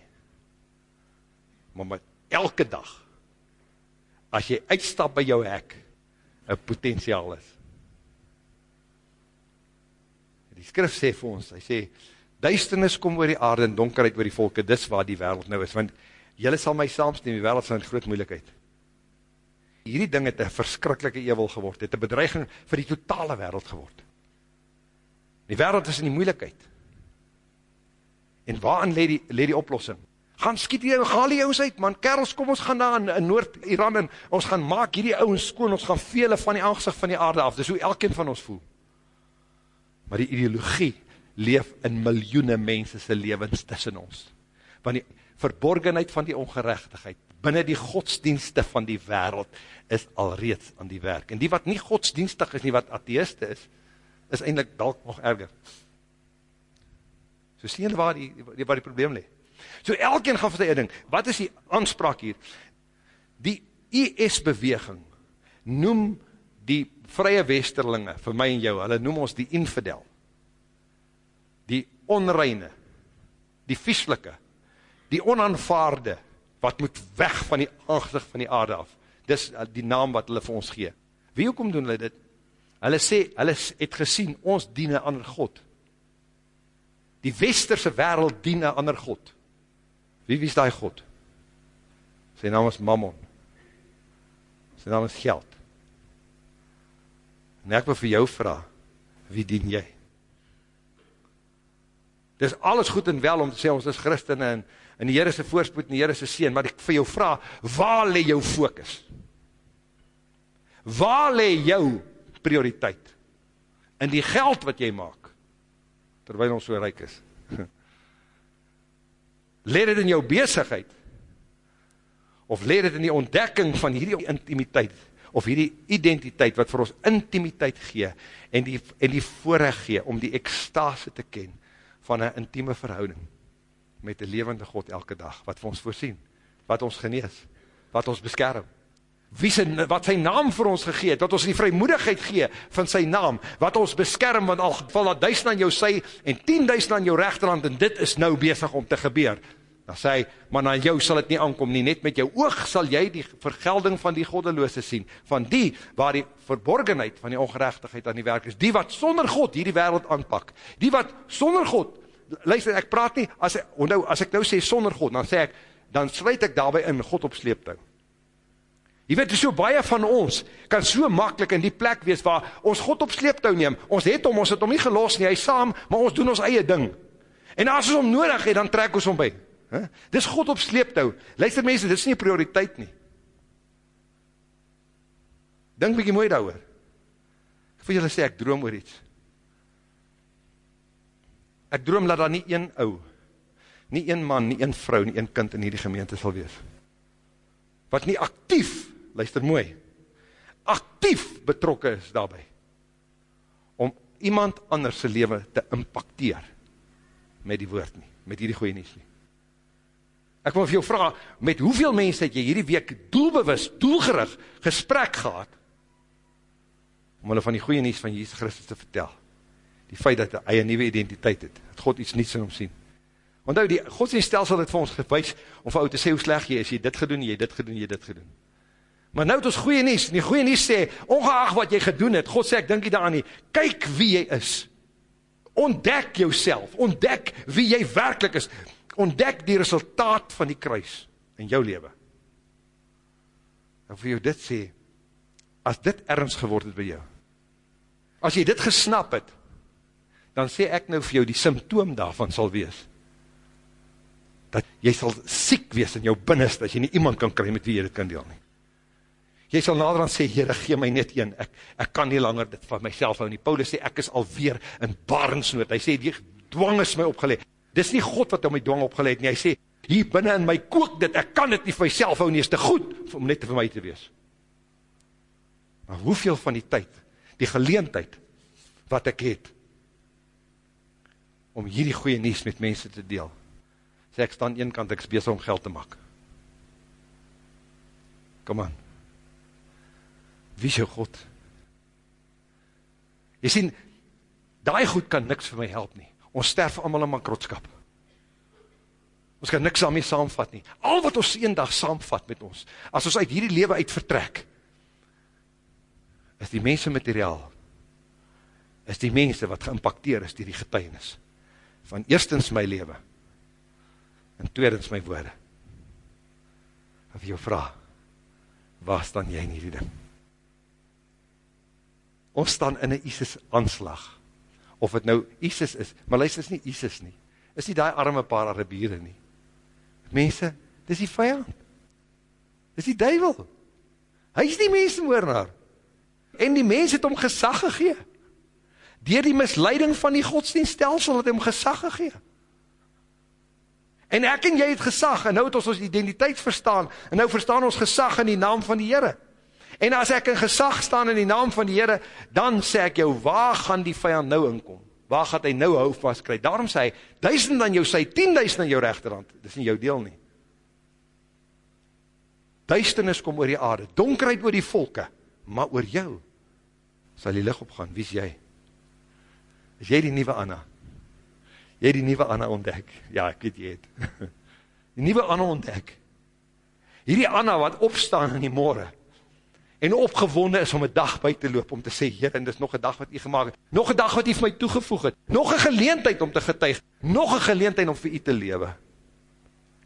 maar met elke dag, as jy uitstap by jou hek, een potentiaal is. Die skrif sê vir ons, hy sê, duisternis kom oor die aarde en donkerheid oor die volke, dis waar die wereld nou is, want jylle sal my saamstem, die wereld is in groot moeilikheid hierdie ding het een verskrikkelike eeuwel geword, het een bedreiging vir die totale wereld geword. Die wereld is in die moeilikheid. En waarin leed die, leed die oplossing? Gaan skiet die, haal die ouwens uit, man, kerels, kom ons gaan daar in, in Noord-Iran en ons gaan maak hierdie ouwens skoon, ons gaan vele van die aangezicht van die aarde af, dis hoe elkeen van ons voel. Maar die ideologie leef in miljoene mensese levens tussen ons. Want die verborgenheid van die ongerechtigheid, binnen die godsdienste van die wereld, is alreeds aan die werk. En die wat nie godsdienstig is nie, wat atheiste is, is eindelijk dalk nog erger. Sien jy waar die, die, waar die probleem lee. So elkeen gaan vir sy ding, wat is die aanspraak hier? Die IS-beweging noem die vrye westerlinge, vir my en jou, hulle noem ons die infidel, die onreine, die vieslike, die onaanvaarde, wat moet weg van die aangezicht van die aarde af. Dis die naam wat hulle vir ons gee. Wie hoekom doen hulle dit? Hulle sê, hulle het gesien, ons dien een ander God. Die westerse wereld dien een ander God. Wie wie is die God? Sy naam is Mammon. Sy naam is geld. En ek wil vir jou vraag, wie dien jy? Dit is alles goed en wel om te sê, ons is christene en, en die Heer is een voorspoed en die Heer is een sien, maar ek vir jou vraag, waar le jou focus? Waar le jou prioriteit? In die geld wat jy maak, terwijl ons so rijk is. [LAUGHS] Leer het in jou bezigheid, of leer het in die ontdekking van hierdie intimiteit, of hierdie identiteit wat vir ons intimiteit gee, en die, en die voorrecht gee, om die ekstase te ken, van een intieme verhouding, met die levende God elke dag, wat vir ons voorsien, wat ons genees, wat ons beskerm, wie sy, wat sy naam vir ons gegeet, wat ons die vrymoedigheid gee van sy naam, wat ons beskerm, want al val dat duisend aan jou sy, en tienduisend aan jou rechterhand, en dit is nou bezig om te gebeur, dan sê hy, maar na jou sal het nie aankom nie, net met jou oog sal jy die vergelding van die goddeloose sien, van die waar die verborgenheid van die ongerechtigheid aan die werk is, die wat sonder God hierdie wereld aanpak, die wat sonder God, luister, ek praat nie, as, nou, as ek nou sê sonder God, dan sê ek, dan sluit ek daarby in God op sleeptou. Jy weet, so baie van ons kan so makkelijk in die plek wees waar ons God op sleeptou neem, ons het om, ons het om nie gelos nie, hy saam, maar ons doen ons eie ding. En as ons om nodig het, dan trek ons om by. Huh? Dis God op sleeptou. Luister mense, dit is nie prioriteit nie. Dink bykie mooi daar oor. Ek vir julle sê, ek droom oor iets. Ek droom dat daar nie een ou, nie een man, nie een vrou, nie een kind in hierdie gemeente sal wees. Wat nie actief, luister mooi, actief betrokke is daarby. Om iemand anders sy leven te impacteer met die woord nie, met hierdie goeie nies nie. Ek wil vir jou vraag, met hoeveel mense het jy hierdie week doelbewus, doelgerig, gesprek gehad, om hulle van die goeie nies van Jesus Christus te vertel. Die feit dat hy een nieuwe identiteit het, dat God iets niets in hom sien. Want nou, die godsdienstelsel het vir ons gewijs, om vir ou te sê hoe sleg jy is, jy dit gedoen, jy dit gedoen, jy dit gedoen. Maar nou het ons goeie nies, die goeie nies sê, ongeacht wat jy gedoen het, God sê, ek dink jy daar nie, kyk wie jy is, ontdek jouself, ontdek wie jy werkelijk is, ontdek die resultaat van die kruis in jou leven. En vir jou dit sê, as dit ergens geword het by jou, as jy dit gesnap het, dan sê ek nou vir jou, die symptoom daarvan sal wees, dat jy sal siek wees in jou binnest, as jy nie iemand kan kry met wie jy dit kan deel nie. Jy sal nader aan sê, Heere, gee my net een, ek, ek kan nie langer dit van myself hou nie. Paulus sê, ek is alweer in barensnood. Hy sê, die dwang is my opgeleid. Dis nie God wat om my dwang opgeleid nie. Hy sê, hier binnen in my kook dit, ek kan dit nie vir myself hou nie, is te goed om net vir my te wees. Maar hoeveel van die tyd, die geleentheid, wat ek het, om hierdie goeie nies met mense te deel, sê ek staan een kant, ek is bezig om geld te maak. Kom aan. Wie is jou God? Jy sien, daai goed kan niks vir my help nie ons sterf allemaal in mankrotskap. Ons kan niks daarmee saamvat nie. Al wat ons een dag saamvat met ons, as ons uit hierdie leven uit vertrek, is die mense materiaal, is die mense wat geimpacteer is dier die getuienis, van eerstens my leven, en tweedens my woorde. Vir jou vraag, waar staan jy in hierdie ding? Ons staan in een ISIS aanslag, of het nou ISIS is, maar luister, is nie ISIS nie, is nie die arme paar Arabiere nie. Mense, dis die vijand, dis die duivel, hy is die mensenmoornaar, en die mens het om gesag gegee, dier die misleiding van die godsdienststelsel het om gesag gegee, en ek en jy het gesag, en nou het ons ons identiteit verstaan, en nou verstaan ons gesag in die naam van die Heere, En as ek in gesag staan in die naam van die Heere, dan sê ek jou, waar gaan die vijand nou inkom? Waar gaat hy nou houvast kry? Daarom sê hy, duisend aan jou sy, tienduisend aan jou rechterhand. Dit is nie jou deel nie. Duisternis kom oor die aarde, donkerheid oor die volke, maar oor jou sal die licht opgaan. Wie is jy? Is jy die nieuwe Anna? Jy die nieuwe Anna ontdek? Ja, ek weet jy het. [LAUGHS] Die nieuwe Anna ontdek. Hierdie Anna wat opstaan in die morgen, en opgewonde is om een dag by te loop, om te sê, Heer, en dis nog een dag wat u gemaakt het, nog een dag wat u vir my toegevoeg het, nog een geleentheid om te getuig, nog een geleentheid om vir u te lewe.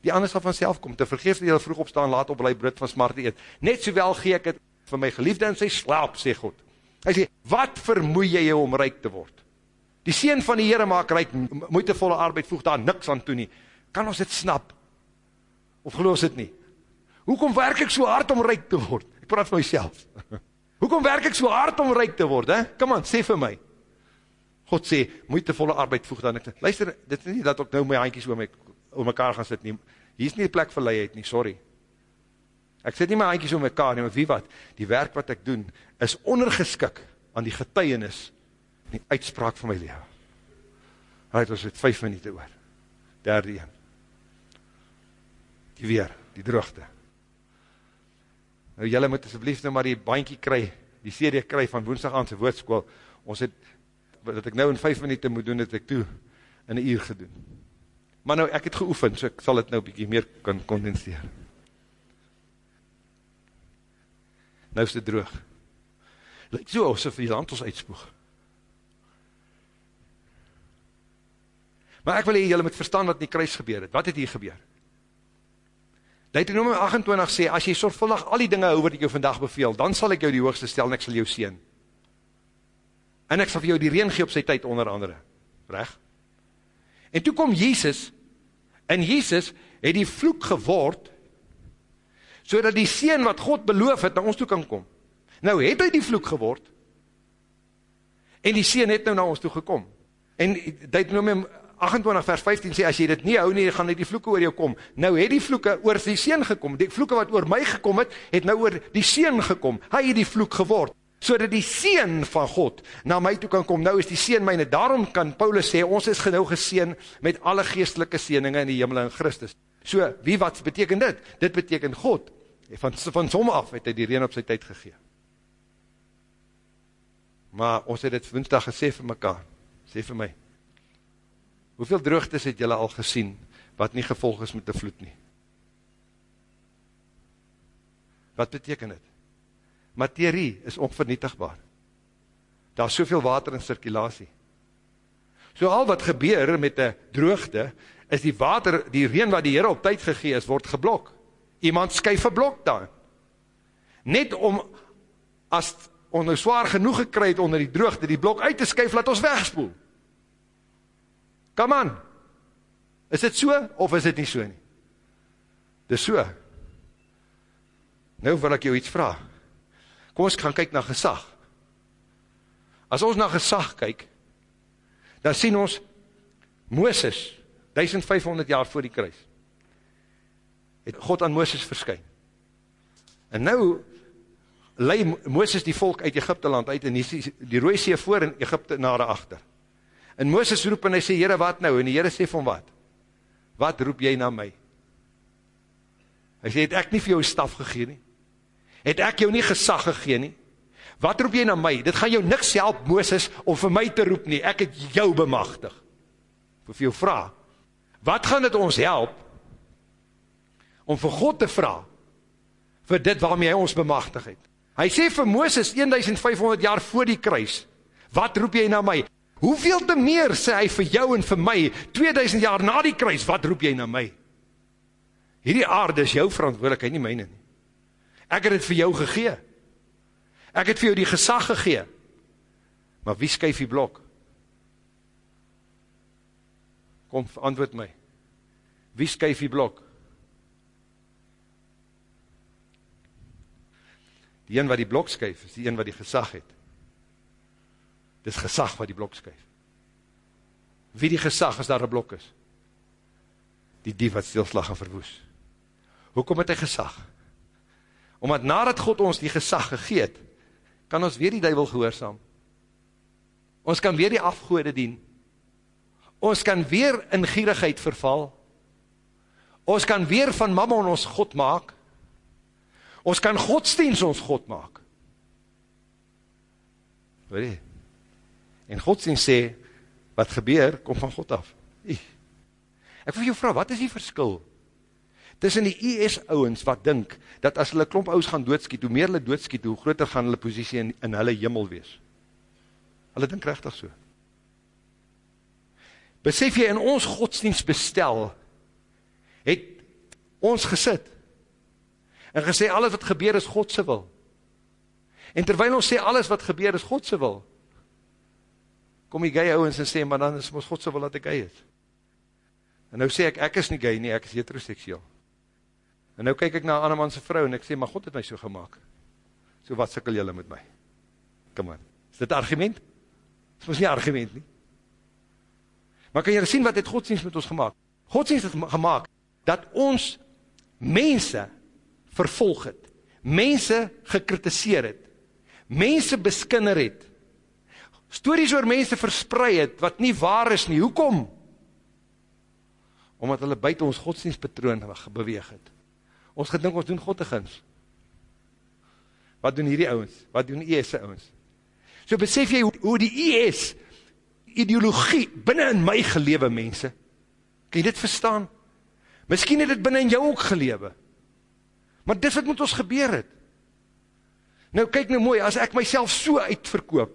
Die anders sal vanself kom, te vergeef dat jy vroeg opstaan, laat op bly brood van smart eet. Net sowel gee ek het vir my geliefde in sy slaap, sê God. Hy sê, wat vermoei jy jou om rijk te word? Die sien van die Heere maak rijk, moeitevolle arbeid voeg daar niks aan toe nie. Kan ons dit snap? Of geloof dit nie? Hoekom werk ek so hard om rijk te word? Ek praat vir myself. Hoekom werk ek so hard om rijk te word? He? Kom aan, sê vir my. God sê, moeitevolle arbeid voeg daar niks. Luister, dit is nie dat ek nou my handjies oor my om mekaar gaan sit nie. Hier is nie die plek vir leiheid nie, sorry. Ek sit nie my handjies om mekaar nie, maar wie wat, die werk wat ek doen, is ondergeskik aan die getuienis, die uitspraak van my leven. Right, ons het vijf minuut oor. Derde een. Die weer, die droogte. Nou jylle moet asjeblief nou maar die bankje kry, die CD kry van woensdag aan sy woordskool. Ons het, wat ek nou in vijf minuut moet doen, het ek toe in een uur gedoen. Maar nou, ek het geoefen, so ek sal het nou bykie meer kan condenseer. Nou is dit droog. Lyk so asof die land ons uitspoeg. Maar ek wil hier, jylle moet verstaan wat in die kruis gebeur het. Wat het hier gebeur? Deuteronomium 28 sê, as jy sorgvuldig al die dinge hou wat ek jou vandag beveel, dan sal ek jou die hoogste stel en ek sal jou sien. En ek sal vir jou die reen gee op sy tyd onder andere. Recht? En toe kom Jesus, en Jesus het die vloek geword, so dat die sien wat God beloof het, na ons toe kan kom. Nou het hy die vloek geword, en die sien het nou na ons toe gekom. En Deuteronomium 28 vers 15 sê, as jy dit nie hou nie, gaan die vloeke oor jou kom. Nou het die vloeke oor die sien gekom, die vloeke wat oor my gekom het, het nou oor die sien gekom. Hy het die vloek geword so dat die Seen van God na my toe kan kom. Nou is die Seen myne, daarom kan Paulus sê, ons is genoeg geseen met alle geestelike seeninge in die hemel in Christus. So, wie wat beteken dit? Dit beteken God, van, van som af het hy die reen op sy tyd gegeen. Maar ons het dit woensdag gesê vir mekaar, sê vir my, hoeveel droogtes het julle al gesien, wat nie gevolg is met die vloed nie? Wat beteken dit? materie is onvernietigbaar. Daar is soveel water in circulatie. So al wat gebeur met die droogte, is die water, die reen wat die Heere op tyd gegee is, word geblok. Iemand skuif een blok daar. Net om, as ons nou zwaar genoeg gekry het onder die droogte, die blok uit te skuif, laat ons wegspoel. Come on. Is dit so, of is dit nie so nie? Dit so. Nou wil ek jou iets vraag. Kom ons gaan kyk na gesag. As ons na gesag kyk, dan sien ons Mooses, 1500 jaar voor die kruis, het God aan Mooses verskyn. En nou lei Mooses die volk uit Egypte land uit en die, die rooie see voor en Egypte nare achter. En Mooses roep en hy sê, Heere wat nou? En die Heere sê van wat? Wat roep jy na my? Hy sê, het ek nie vir jou staf gegeen nie? het ek jou nie gesag gegeen nie? Wat roep jy na my? Dit gaan jou niks help, Mooses, om vir my te roep nie. Ek het jou bemachtig. Ek vir jou vraag, wat gaan dit ons help om vir God te vraag vir dit waarmee hy ons bemachtig het? Hy sê vir Mooses 1500 jaar voor die kruis, wat roep jy na my? Hoeveel te meer sê hy vir jou en vir my 2000 jaar na die kruis, wat roep jy na my? Hierdie aarde is jou verantwoordelikheid, nie myne nie. Ek het het vir jou gegee. Ek het vir jou die gesag gegee. Maar wie skuif die blok? Kom, antwoord my. Wie skuif die blok? Die een wat die blok skuif, is die een wat die gesag het. Dis gesag wat die blok skuif. Wie die gesag as daar een blok is? Die dief wat stilslag en verwoes. Hoekom het hy? Gesag omdat nadat God ons die gesag gegeet, kan ons weer die duivel gehoorzaam. Ons kan weer die afgoede dien. Ons kan weer in gierigheid verval. Ons kan weer van mama ons God maak. Ons kan godsdienst ons God maak. Weet jy? En godsdienst sê, wat gebeur, kom van God af. Ek wil jou vraag, wat is die verskil? tussen die IS ouwens wat dink, dat as hulle klomp ouwens gaan doodskiet, hoe meer hulle doodskiet, hoe groter gaan hulle posiesie in, in hulle jimmel wees. Hulle dink rechtig so. Besef jy, in ons godsdienst bestel, het ons gesit, en gesê, alles wat gebeur is Godse wil. En terwijl ons sê, alles wat gebeur is Godse wil, kom die gay ouwens en sê, maar dan is ons Godse wil dat ek gay is. En nou sê ek, ek is nie gay nie, ek is heteroseksueel. En nou kyk ek na ander manse vrou, en ek sê, maar God het my so gemaakt. So wat sikkel jylle met my? Kom aan. Is dit argument? Is ons nie argument nie. Maar kan jy sien wat het godsdienst met ons gemaakt? Godsdienst het gemaakt, dat ons mense vervolg het, mense gekritiseer het, mense beskinner het, stories oor mense verspreid het, wat nie waar is nie, hoekom? Omdat hulle buiten ons godsdienstpatroon beweeg het. Ons gedink ons doen God te gins. Wat doen hierdie ouwens? Wat doen die IS ouwens? So besef jy hoe, die IS ideologie binnen in my gelewe mense, kan jy dit verstaan? Misschien het dit binnen in jou ook gelewe. Maar dit wat moet ons gebeur het. Nou kyk nou mooi, as ek myself so uitverkoop,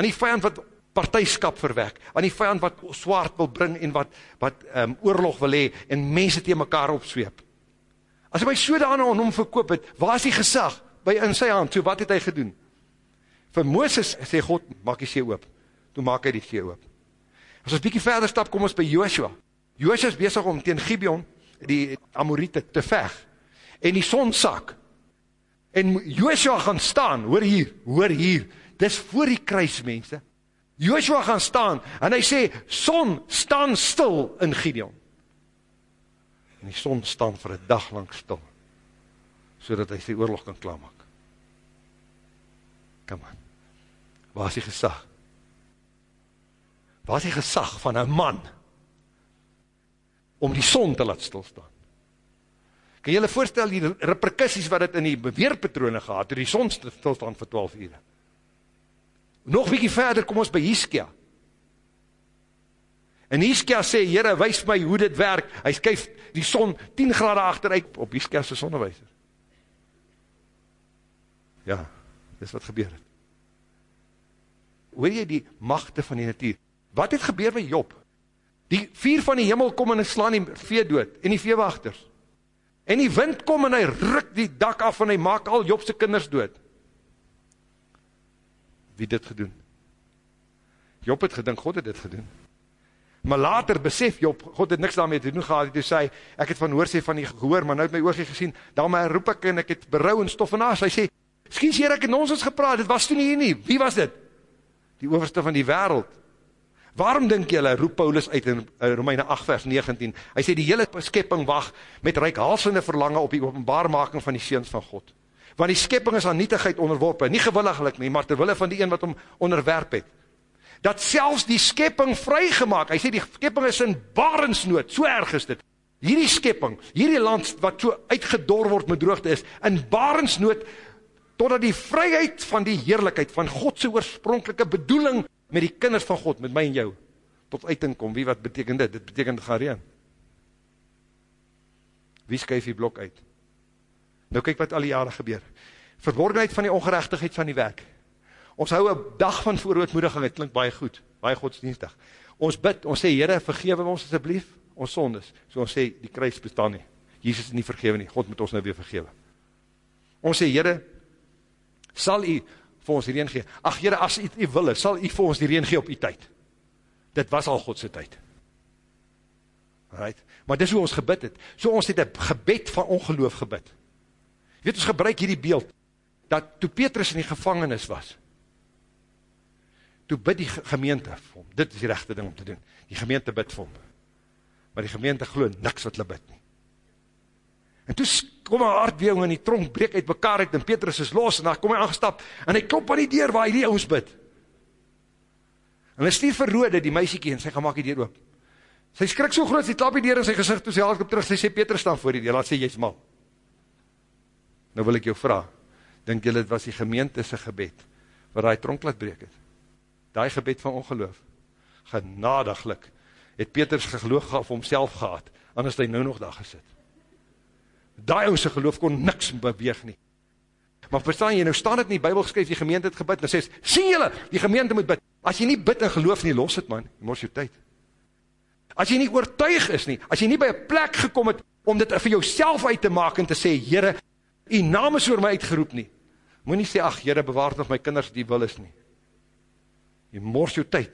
aan die vijand wat partijskap verwek, aan die vijand wat swaard wil bring en wat, wat um, oorlog wil hee en mense tegen mekaar opsweep. As hy my so daarna aan hom verkoop het, waar is die gesag? By in sy hand, so wat het hy gedoen? Vir Mooses sê God, maak die see oop. Toen maak hy die see oop. As ons bykie verder stap, kom ons by Joshua. Joshua is bezig om teen Gibeon, die Amorite, te veg. En die son sak. En Joshua gaan staan, hoor hier, hoor hier, dis voor die kruis, mense. Joshua gaan staan, en hy sê, son, staan stil in Gideon en die son staan vir een dag lang stil, so dat hy sy oorlog kan klaarmak. Come on, waar is die gesag? Waar is die gesag van een man, om die son te laat stilstaan? Kan jylle voorstel die reperkussies wat het in die beweerpatrone gehad, toe die son stilstaan vir 12 uur? Nog bykie verder, kom ons by Hiskia, En Hiskia sê, Heere, wees my hoe dit werk. Hy skuif die son 10 grade achteruit op Hiskia sy sonnewijzer. Ja, dis wat gebeur het. Hoor jy die machte van die natuur? Wat het gebeur met Job? Die vier van die hemel kom en slaan die vee dood, en die veewachters. En die wind kom en hy ruk die dak af en hy maak al Jobse kinders dood. Wie dit gedoen? Job het gedink, God het dit gedoen. Maar later besef Job, God het niks daarmee te doen gehad, toe sê, ek het van hoorsê van die gehoor, maar nou het my oorgie gesien, daarmee roep ek en ek het berouw en stof en aas, hy sê, skies hier, ek het ons gepraat, dit was toen hier nie, wie was dit? Die overste van die wereld. Waarom denk jylle, roep Paulus uit in Romeine 8 vers 19, hy sê, die hele skepping wacht met reikhalsende verlange op die openbaarmaking van die seens van God. Want die skepping is aan nietigheid onderworpen, nie gewilliglik nie, maar terwille van die een wat om onderwerp het dat selfs die skepping vrygemaak, hy sê die skepping is in barensnood, so erg is dit, hierdie skepping, hierdie land wat so uitgedor word met droogte is, in barensnood, totdat die vryheid van die heerlijkheid, van Godse oorspronkelike bedoeling, met die kinders van God, met my en jou, tot uiting kom, wie wat beteken dit? Dit beteken dit gaan reen. Wie skuif die blok uit? Nou kyk wat al die jare gebeur. Verborgenheid van die ongerechtigheid van die werk, Ons hou een dag van voorootmoediging, het klink baie goed, baie godsdienstig. Ons bid, ons sê, Heere, vergewe ons asjeblief, ons sondes. So ons sê, die kruis bestaan nie. Jesus is nie vergewe nie, God moet ons nou weer vergewe. Ons sê, Heere, sal u vir ons die reen gee? Ach, Heere, as u, u wil, sal u vir ons die reen gee op u tyd. Dit was al Godse tyd. Right? Maar dis hoe ons gebid het. So ons het een gebed van ongeloof gebid. Weet, ons gebruik hierdie beeld, dat toe Petrus in die gevangenis was, toe bid die gemeente vir hom, dit is die rechte ding om te doen, die gemeente bid vir hom, maar die gemeente geloof niks wat hulle bid nie. En toe kom een aardbewing in die tronk, breek uit mekaar uit, en Petrus is los, en daar kom hy aangestap, en hy klop aan die deur waar hy die ons bid. En hy stier verroode die meisiekie, en sy gemaak die deur oop. Sy skrik so groot, sy klap die deur in sy gezicht, toe sy haal op terug, sy sê, Petrus staan voor die deur, laat sê, jy is mal. Nou wil ek jou vraag, denk jy, dit was die gemeente sy gebed, waar hy tronk laat breek het die gebed van ongeloof, genadiglik, het Peters geloof gehad vir homself gehad, anders het hy nou nog daar gesit. Daai ou se geloof kon niks beweeg nie. Maar verstaan jy, nou staan dit in die Bybel geskryf, die gemeente het gebid, en sê, sien julle, die gemeente moet bid. As jy nie bid en geloof nie, los het man, mors jou tyd. As jy nie oortuig is nie, as jy nie by 'n plek gekom het om dit vir jouself uit te maak en te sê, Here, u naam is oor my uitgeroep nie. Moenie sê ag Here, bewaar nog my kinders die wil is nie. Jy mors jou tyd.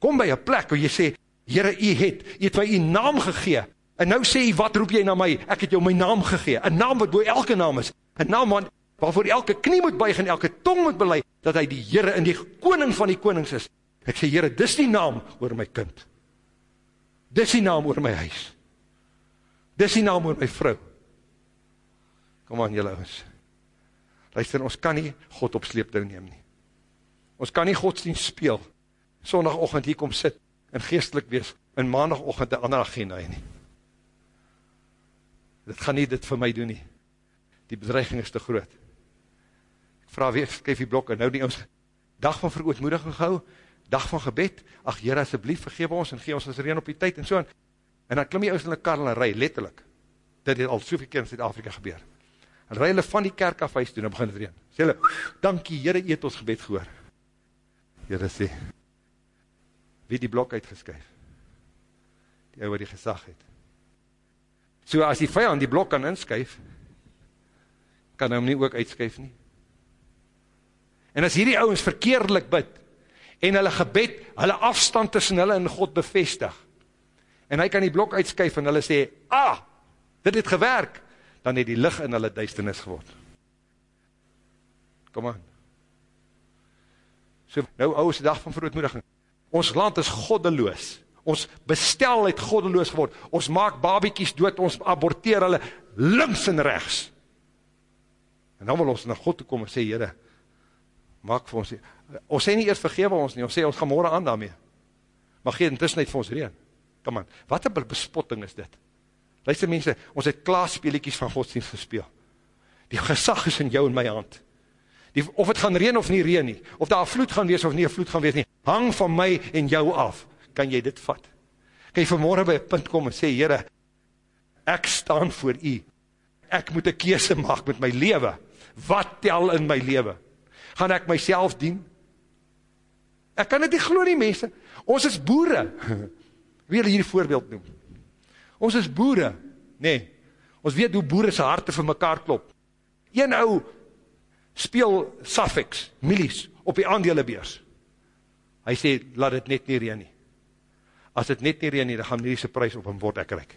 Kom by 'n plek waar jy sê, Here, u het, u het my u naam gegee. En nou sê jy, wat roep jy na my? Ek het jou my naam gegee. 'n Naam wat bo elke naam is. 'n Naam wat waarvoor elke knie moet buig en elke tong moet bely dat hy die Here en die koning van die konings is. Ek sê Here, dis die naam oor my kind. Dis die naam oor my huis. Dis die naam oor my vrou. Kom aan julle ouens. Luister, ons kan nie God op sleeptou neem nie. Ons kan nie godsdienst speel, sondagochtend hier kom sit, en geestelik wees, en maandagochtend een ander agenda nie. Dit gaan nie dit vir my doen nie. Die bedreiging is te groot. Ek vraag weer, skryf die blok, en nou die ons, dag van verootmoediging gehou, dag van gebed, ach Heer, asjeblief, vergeef ons, en gee ons as reen op die tyd, en so, en dan klim jy ons in die kar en rij, letterlijk, dit het al soveel keer in Zuid-Afrika gebeur, en rij hulle van die kerk af huis toe, en begin het reen, sê hulle, dankie, Heere, eet ons gebed gehoor, Heere sê, wie die blok uitgeskryf, die ouwe die gesag het, so as die vijand die blok kan inskyf, kan hy hom nie ook uitskryf nie, en as hierdie ouwens verkeerdelik bid, en hulle gebed, hulle afstand tussen hulle en God bevestig, en hy kan die blok uitskyf en hulle sê, ah, dit het gewerk, dan het die licht in hulle duisternis geword. Kom aan. So, nou ouwe dag van verootmoediging. Ons land is goddeloos. Ons bestel het goddeloos geword. Ons maak babiekies dood, ons aborteer hulle links en rechts. En dan wil ons na God toe kom en sê, Heere, maak vir ons, ons sê nie eers vergewe ons nie, ons sê ons gaan morgen aan daarmee. Maar gee intussen uit vir ons reen. Kom aan, wat een bespotting is dit? Luister mense, ons het klaaspeeliekies van godsdienst gespeel. Die gesag is in jou en my hand. Die, of het gaan reen of nie reen nie, of daar vloed gaan wees of nie vloed gaan wees nie, hang van my en jou af. Kan jy dit vat? Kan jy vanmorgen by een punt kom en sê, Heere, ek staan voor u. Ek moet een keese maak met my leven. Wat tel in my leven? Gaan ek myself dien? Ek kan dit nie glo nie, mense. Ons is boere. Wie wil hier voorbeeld noem? Ons is boere, nee. Ons weet hoe boere sy harte vir mekaar klop. Een ou speel suffix, milies, op die aandelebeurs. Hy sê, laat het net nie reen nie. As het net nie reen nie, dan gaan milies prijs op hom word ek rek.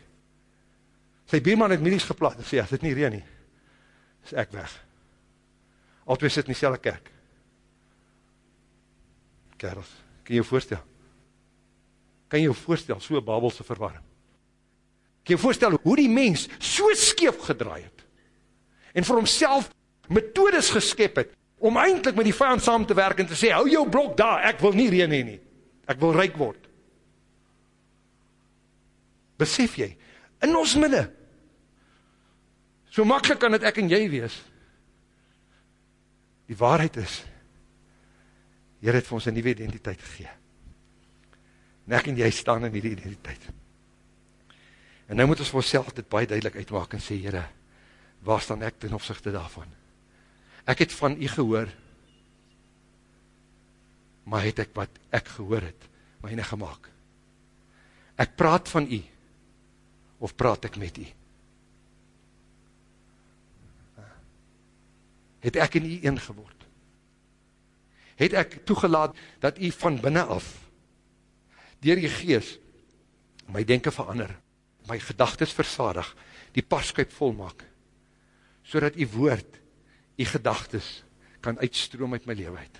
Sy bierman het milies geplaat, en sê, as het nie reen nie, is ek weg. Al twee sit in die selle kerk. Kerels, kan jy jou voorstel? Kan jy jou voorstel, so babelse verwarring? Kan jy voorstel hoe die mens so skeef gedraai het, en vir homself methodes geskep het, om eindelijk met die vijand saam te werk en te sê, hou jou blok daar, ek wil nie reen nie, ek wil rijk word. Besef jy, in ons midde, so makkelijk kan het ek en jy wees, die waarheid is, Heer het vir ons een nieuwe identiteit gegeen. En ek en jy staan in die identiteit. En nou moet ons vir ons dit baie duidelik uitmaak en sê, Heere, waar staan ek ten opzichte daarvan? Ek het van u gehoor, maar het ek wat ek gehoor het, myne gemaakt. Ek praat van u, of praat ek met u? Het ek in u een geword? Het ek toegelaat dat u van binnen af, dier die gees, my denken verander, my gedagtes versadig, die paskuip volmaak, so dat die woord, die gedagtes, kan uitstroom uit my leven uit.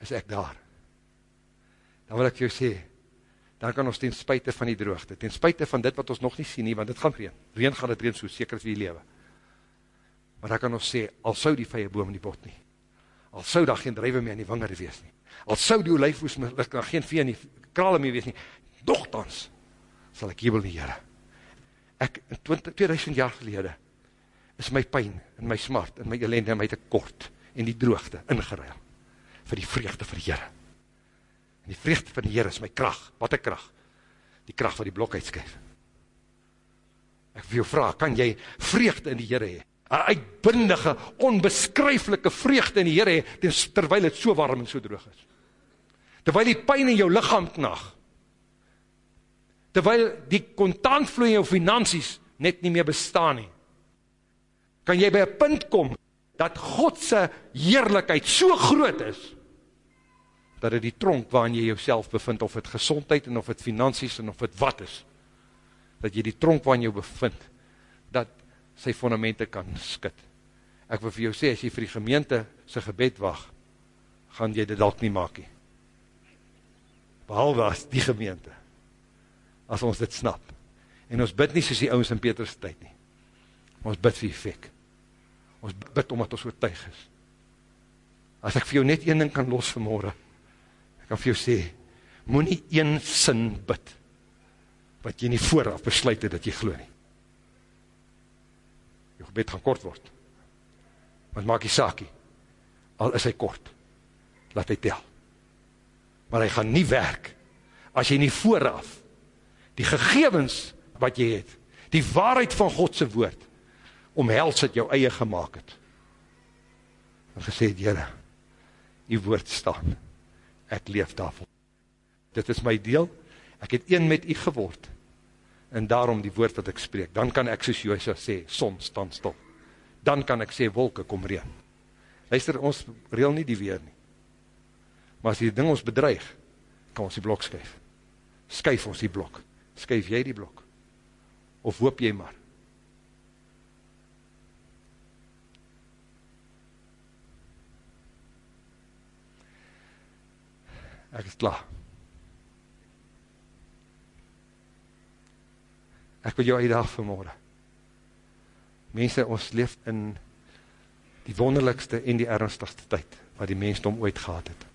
Is ek daar? Dan wil ek jou sê, dan kan ons ten spuite van die droogte, ten spuite van dit wat ons nog nie sien nie, want dit gaan reen, reen gaan het reen so seker as wie lewe. Maar dan kan ons sê, al sou die vye boom in die bot nie, al sou daar geen drijwe meer in die vinger wees nie, al sou die olijfhoes geen vee in die krale meer wees nie, dochtans, sal ek jubel die Heere. Ek, in 20, 2000 jaar gelede, is my pijn, en my smart, en my ellende, en my tekort, en die droogte, ingeruil, vir die vreugde vir die Heere. En die vreugde vir die Heere is my kracht, wat een kracht, die kracht wat die blok uitskryf. Ek wil jou vraag, kan jy vreugde in die Heere hee? Een uitbindige, onbeskryflike vreugde in die Heere hee, terwijl het so warm en so droog is. Terwijl die pijn in jou lichaam knag. Terwijl die contaatvloe in jou finansies net nie meer bestaan nie. Kan jy by een punt kom, dat Godse heerlijkheid so groot is, dat het die tronk waarin jy jouself bevind, of het gezondheid, en of het finansies, en of het wat is, dat jy die tronk waarin jou bevind, dat sy fundamente kan skit. Ek wil vir jou sê, as jy vir die gemeente sy gebed wacht, gaan jy dit dalk nie maak nie. Behalve as die gemeente, as ons dit snap. En ons bid nie soos die ouwens in Petrus tyd nie. Ons bid vir die fek. Ons bid omdat ons oortuig is. As ek vir jou net een ding kan los vanmorgen, kan vir jou sê, moet nie een sin bid, wat jy nie vooraf besluit het, dat jy glo nie. Jou gebed gaan kort word, want maak jy saakie, al is hy kort, laat hy tel. Maar hy gaan nie werk, as jy nie vooraf, die gegevens wat jy het, die waarheid van Godse woord, omhels het jou eie gemaakt het, en gesê het, Jere, die woord staan, ek leef daarvoor. Dit is my deel, ek het een met u geword, en daarom die woord wat ek spreek, dan kan ek soos Joosja sê, son staan stil. Dan kan ek sê, wolke kom reen. Luister, ons reel nie die weer nie. Maar as die ding ons bedreig, kan ons die blok skuif. Skuif ons die blok. Skuif jy die blok. Of hoop jy maar. Ek is klaar. Ek wil jou uitdag vanmorgen. Mense, ons leef in die wonderlikste en die ernstigste tyd, wat die mensdom ooit gehad het.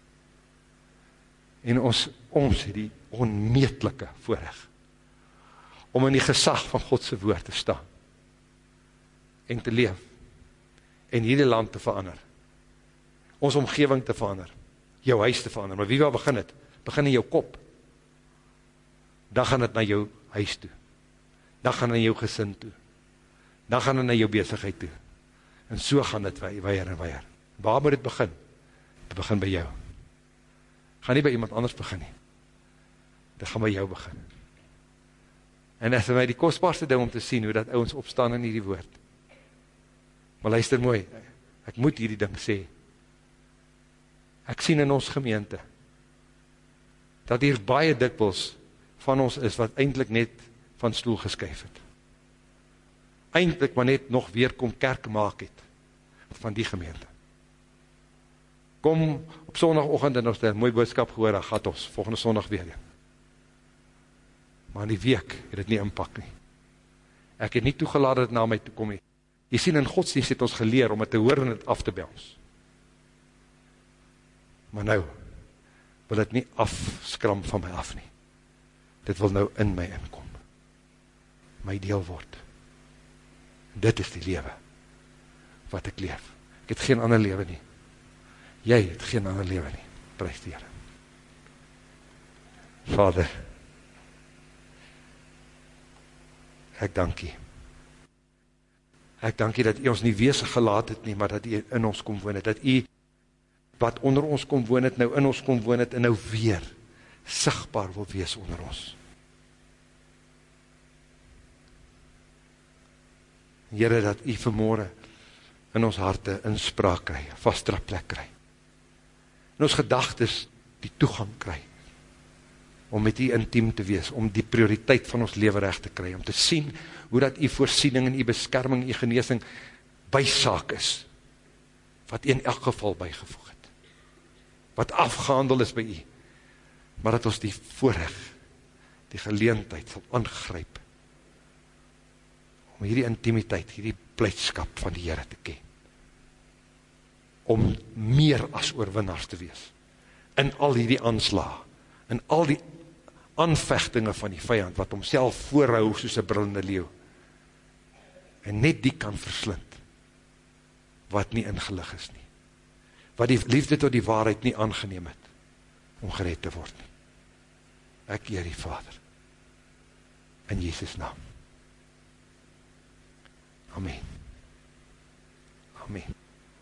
En ons, ons het die onmeetlike voorrecht, om in die gesag van Godse woord te staan, en te leef, en hierdie land te verander, ons omgeving te verander, jou huis te verander. Maar wie wil begin het? Begin in jou kop. Dan gaan het na jou huis toe. Dan gaan het na jou gesin toe. Dan gaan het na jou bezigheid toe. En so gaan het weier en weier. Waar moet het begin? Het begin by jou. Ga nie by iemand anders begin nie. Dit gaan by jou begin. En dit is vir my die kostbaarste ding om te sien hoe dat ons opstaan in die woord. Maar luister mooi, ek moet hierdie ding sê, ek sien in ons gemeente, dat hier baie dikwels van ons is, wat eindelijk net van stoel geskyf het. Eindelijk maar net nog weer kom kerk maak het, van die gemeente. Kom op sondagochtend en ons het een mooi boodskap gehoor, dan gaat ons volgende sondag weer. Maar in die week het het nie inpak nie. Ek het nie toegelaat dat na my toekom nie. Jy sien, in godsdienst het ons geleer om het te hoor en het af te bels maar nou wil het nie afskram van my af nie. Dit wil nou in my inkom. My deel word. Dit is die lewe wat ek leef. Ek het geen ander lewe nie. Jy het geen ander lewe nie. Prijs die Heere. Vader, ek dank jy. Ek dank jy dat jy ons nie wees gelaat het nie, maar dat jy in ons kom woon het, dat jy wat onder ons kom woon het, nou in ons kom woon het, en nou weer sigtbaar wil wees onder ons. Heere, dat u vanmorgen in ons harte inspraak kry, vastra plek kry. In ons gedagtes die toegang kry, om met u intiem te wees, om die prioriteit van ons leven recht te kry, om te sien hoe dat u voorsiening en u beskerming, u geneesing, bysaak is, wat in elk geval bygevoeg wat afgehandel is by u, maar dat ons die voorrecht, die geleentheid sal aangryp, om hierdie intimiteit, hierdie pleidskap van die Heere te ken, om meer as oorwinnaars te wees, in al hierdie aansla, in al die aanvechtinge van die vijand, wat homself voorhou soos een brillende leeuw, en net die kan verslind, wat nie ingelig is nie wat die liefde tot die waarheid nie aangeneem het, om gered te word nie. Ek eer die Vader, in Jesus naam. Amen. Amen.